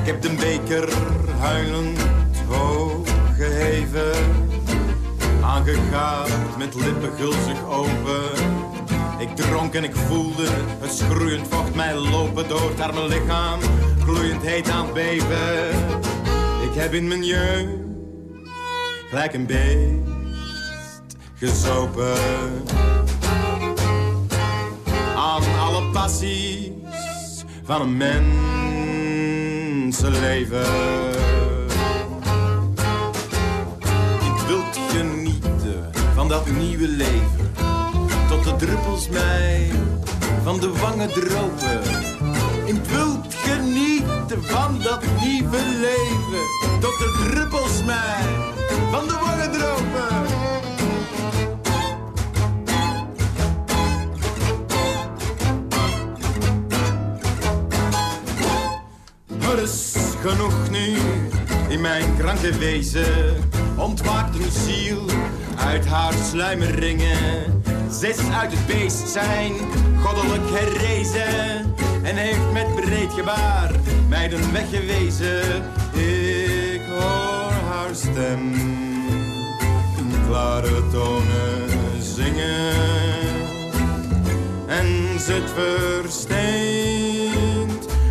Ik heb de beker huilend hoog geheven, aangegaard met lippen gulzig open. Ik dronk en ik voelde het schroeiend vocht mij lopen door het arme lichaam, gloeiend heet aan het beven. Ik heb in mijn jeugd gelijk een beest gezopen aan alle passies van een mensenleven. Ik wil genieten van dat nieuwe leven de druppels mij van de wangen dropen. Ik wil genieten van dat nieuwe leven, tot de druppels mij van de wangen dropen. Er is genoeg nu in mijn kranke wezen. Ontwaakt een ziel uit haar sluimeringen. Ze is uit het beest zijn, goddelijk herrezen. En heeft met breed gebaar mij de weg gewezen. Ik hoor haar stem in klare tonen zingen. En zit versteend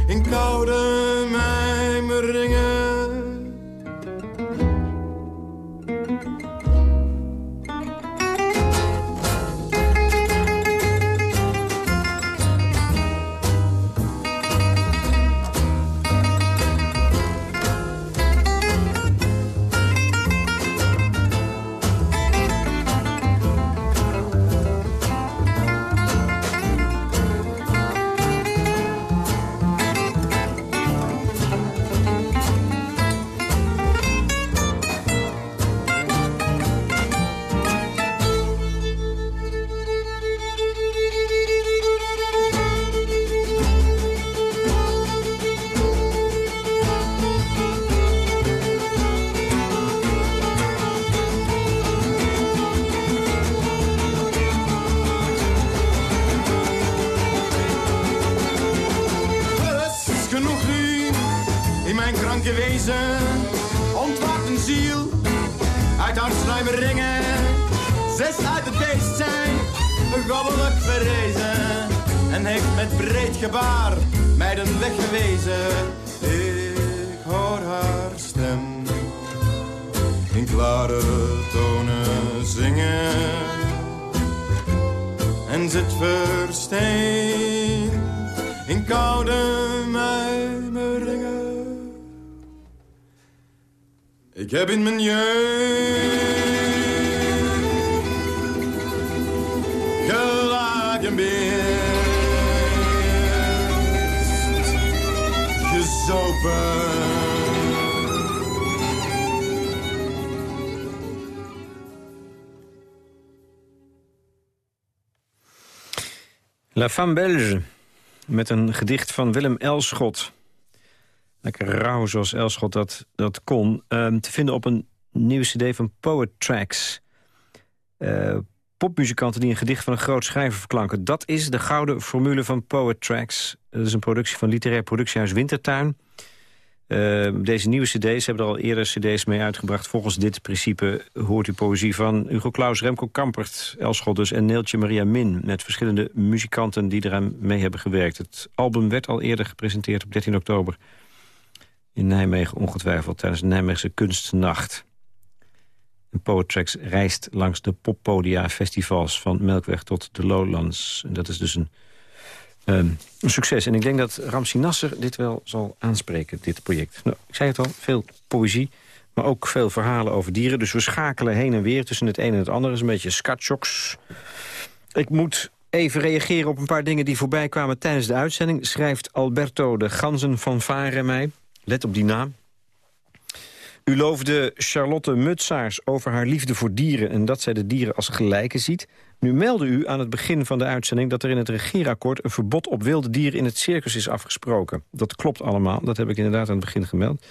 in koude mijmeringen. Heb in mijn jeugd gelijk een beest gezopen. La Femme Belge. met een gedicht van Willem Elschot. Lekker rauw zoals Elschot dat, dat kon. Ehm, te vinden op een nieuwe cd van Poet Tracks. Eh, popmuzikanten die een gedicht van een groot schrijver verklanken. Dat is de gouden formule van Poet Tracks. Dat is een productie van literair productiehuis Wintertuin. Uh, deze nieuwe cd's hebben er al eerder cd's mee uitgebracht. Volgens dit principe hoort u poëzie van Hugo Claus, Remco Kampert, Elschot dus en Neeltje Maria Min... met verschillende muzikanten die eraan mee hebben gewerkt. Het album werd al eerder gepresenteerd op 13 oktober... in Nijmegen ongetwijfeld tijdens de Nijmeegse Kunstnacht. En Poetracks reist langs de poppodia festivals... van Melkweg tot de Lowlands. En dat is dus een Ehm, een succes. En ik denk dat Ramsi Nasser dit wel zal aanspreken, dit project. Nou, ik zei het al, veel poëzie, maar ook veel verhalen over dieren. Dus we schakelen heen en weer tussen het een en het ander. is een beetje skatshocks. Ik moet even reageren op een paar dingen die voorbij kwamen tijdens de uitzending. Schrijft Alberto de Ganzen van Varen mij. Let op die naam. U loofde Charlotte Mutsaars over haar liefde voor dieren... en dat zij de dieren als gelijke ziet. Nu meldde u aan het begin van de uitzending... dat er in het regeerakkoord een verbod op wilde dieren in het circus is afgesproken. Dat klopt allemaal, dat heb ik inderdaad aan het begin gemeld.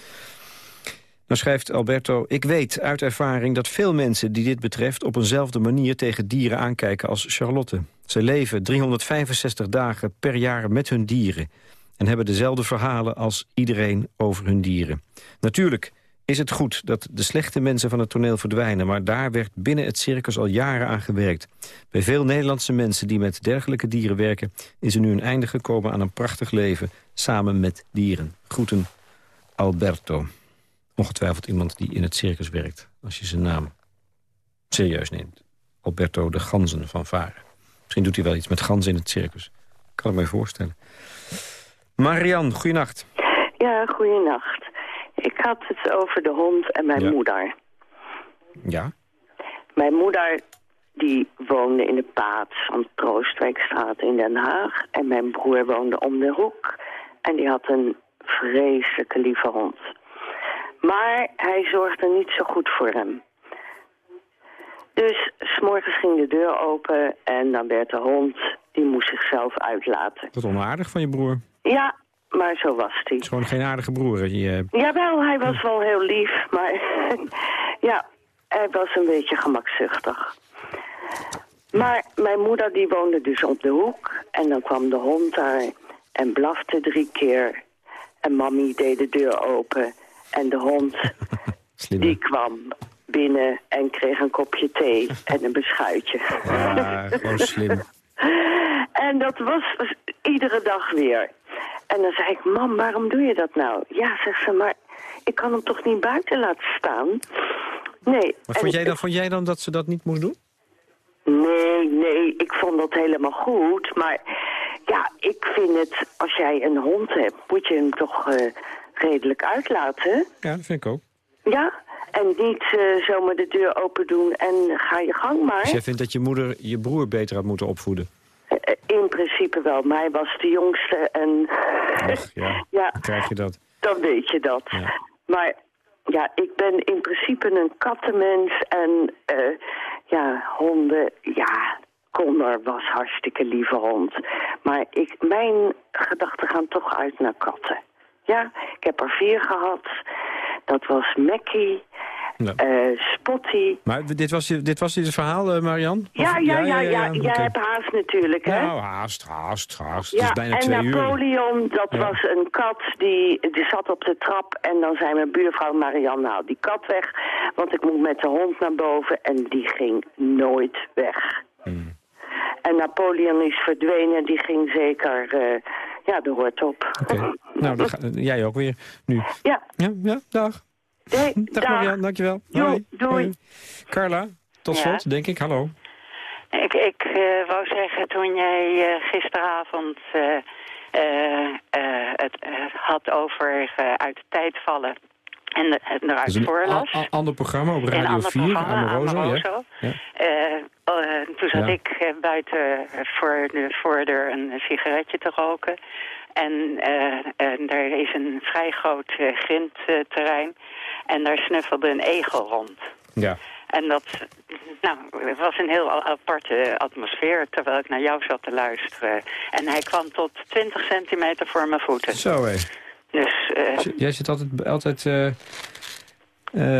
Dan schrijft Alberto, ik weet uit ervaring dat veel mensen die dit betreft... op eenzelfde manier tegen dieren aankijken als Charlotte. Ze leven 365 dagen per jaar met hun dieren... en hebben dezelfde verhalen als iedereen over hun dieren. Natuurlijk is het goed dat de slechte mensen van het toneel verdwijnen... maar daar werd binnen het circus al jaren aan gewerkt. Bij veel Nederlandse mensen die met dergelijke dieren werken... is er nu een einde gekomen aan een prachtig leven samen met dieren. Groeten, Alberto. Ongetwijfeld iemand die in het circus werkt, als je zijn naam serieus neemt. Alberto de Ganzen van Varen. Misschien doet hij wel iets met ganzen in het circus. Kan ik me voorstellen. Marian, goeienacht. Ja, goeienacht. Ik had het over de hond en mijn Ja. moeder. Ja? Mijn moeder die woonde in de Paats van Troostwijkstraat in Den Haag. En mijn broer woonde om de hoek. En die had een vreselijke lieve hond. Maar hij zorgde niet zo goed voor hem. Dus s'morgens ging de deur open en dan werd de hond, die moest zichzelf uitlaten. Wat onaardig van je broer. Ja, maar zo was hij. Het is gewoon geen aardige broer. Die, eh, Jawel, hij was wel heel lief, maar ja, hij was een beetje gemakzuchtig. Maar mijn moeder die woonde dus op de hoek en dan kwam de hond daar en blafte drie keer. En mammy deed de deur open en de hond die kwam binnen en kreeg een kopje thee en een beschuitje. Ah, gewoon slim. En dat was iedere dag weer. En dan zei ik, mam, waarom doe je dat nou? Ja, zegt ze, maar ik kan hem toch niet buiten laten staan? Nee. Maar en vond jij, dan, vond jij dan dat ze dat niet moest doen? Nee, nee, ik vond dat helemaal goed. Maar ja, ik vind het, als jij een hond hebt, moet je hem toch eh, redelijk uitlaten. Ja, dat vind ik ook. Ja, en niet eh, zomaar de deur open doen en ga je gang maar. Dus jij vindt dat je moeder je broer beter had moeten opvoeden? Eh, In principe wel, maar hij was de jongste en Ach, ja. ja, Dan krijg je dat. dan weet je dat. Ja. Maar ja, ik ben in principe een kattenmens en eh, ja, honden, ja, Connor was hartstikke lieve hond. Maar ik, mijn gedachten gaan toch uit naar katten. Ja, ik heb er vier gehad. Dat was Mackie, Ja. eh, Spotty. Maar dit was, je- dit was dit het verhaal, eh, Marian? Ja, ja, ja, ja, jij hebt haast natuurlijk, hè? Nou, haast, haast, haast. het is bijna en twee uur. Napoleon, dat was een kat die, die zat op de trap. En dan zei mijn buurvrouw Marianne, haal die kat weg. Want ik moet met de hond naar boven. En die ging nooit weg. Hmm. En Napoleon is verdwenen, die ging zeker, eh, ja, de hoort op. Oké. Nou, dan ga- jij ook weer nu. Ja, Ja, ja dag. Dag, dag. Marian, dankjewel. Doei, Hoi. doei. Hoi. Carla, tot Ja. slot, denk ik. Hallo. Ik, ik eh, wou zeggen, toen jij eh, gisteravond eh, het had over uit de tijd vallen en, de- Dat eruit een voorlas. a- ander programma op Een Radio ander 4, programma, Amoroso. Amoroso. Ja. Eh, toen zat Ja. ik buiten voor de voordeur een sigaretje te roken. En, en er is een vrij groot grindterrein. En daar snuffelde een egel rond. Ja. En dat nou, het was een heel aparte atmosfeer terwijl ik naar jou zat te luisteren. En hij kwam tot 20 centimeter voor mijn voeten. Zo hé. Dus eh, Jij zit altijd, altijd eh,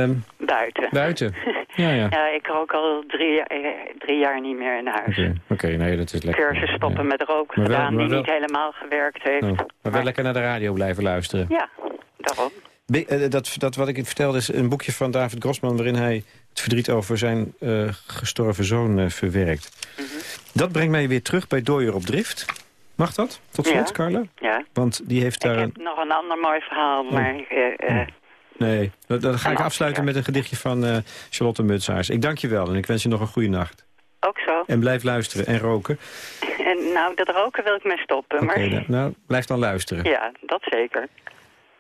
ehm, buiten. buiten. Ja, ja. Ja, ik rook al drie, eh, drie jaar niet meer in huis. Oké, nee, dat is lekker. Cursus stoppen met roken gedaan die wel- niet helemaal gewerkt heeft. Oh, maar wel lekker naar de radio blijven luisteren. Ja, daarom. Eh, dat, dat wat ik vertelde is een boekje van David Grossman... waarin hij het verdriet over zijn eh, gestorven zoon eh, verwerkt. Mhm. Dat brengt mij weer terug bij Dooier op Drift. Mag dat? Tot slot, Ja. Carla? Ja. Want die heeft daar... Ik heb nog een ander mooi verhaal, maar... eh, eh, Nee, dan, dan ga ik afsluiten met een gedichtje van Charlotte Mutsaars. Ik dank je wel en ik wens je nog een goede nacht. Ook zo. En blijf luisteren en roken. En nou, dat roken wil ik mee stoppen, Oké, maar... dan- nou, blijf dan luisteren. Ja, dat zeker.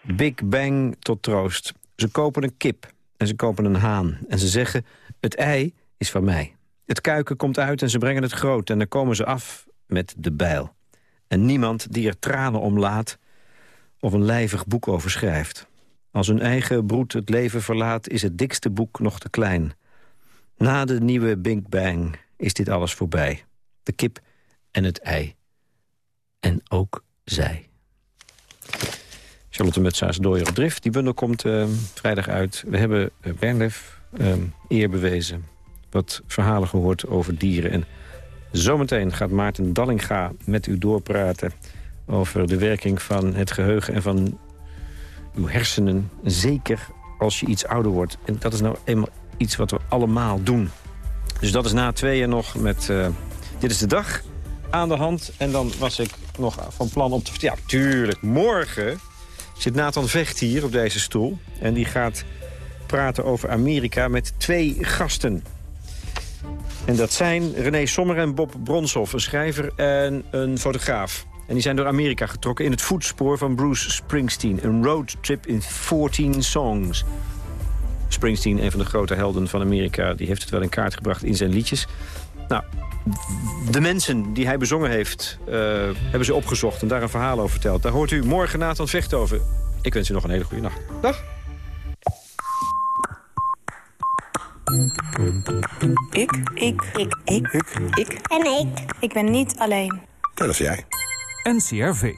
Big Bang tot troost. Ze kopen een kip en ze kopen een haan. En ze zeggen, het ei is van mij. Het kuiken komt uit en ze brengen het groot. En dan komen ze af met de bijl. En niemand die er tranen om laat... of een lijvig boek over schrijft. Als hun eigen broed het leven verlaat... is het dikste boek nog te klein. Na de nieuwe Big Bang is dit alles voorbij. De kip en het ei. En ook zij. Charlotte Mutsaars Dooier op Drift. Die bundel komt eh, vrijdag uit. We hebben Bernlef eh, eer bewezen. Wat verhalen gehoord over dieren. En zometeen gaat Maarten Dallinga met u doorpraten... over de werking van het geheugen en van uw hersenen. Zeker als je iets ouder wordt. En dat is nou eenmaal iets wat we allemaal doen. Dus dat is na tweeën nog met... eh, dit is de dag aan de hand. En dan was ik nog van plan om te... Ja, tuurlijk, morgen zit Nathan Vecht hier op deze stoel. En die gaat praten over Amerika met twee gasten. En dat zijn René Sommer en Bob Bronshoff, een schrijver en een fotograaf. En die zijn door Amerika getrokken in het voetspoor van Bruce Springsteen. Een roadtrip in 14 songs. Springsteen, een van de grote helden van Amerika... die heeft het wel in kaart gebracht in zijn liedjes. Nou, de mensen die hij bezongen heeft, uh, hebben ze opgezocht... en daar een verhaal over verteld. Daar hoort u morgen Nathan Vecht over. Ik wens u nog een hele goede nacht. Dag. Ik. Ik. Ik. Ik. Ik. Ik. En ik. Ik ben niet alleen. Dat is jij. NCRV.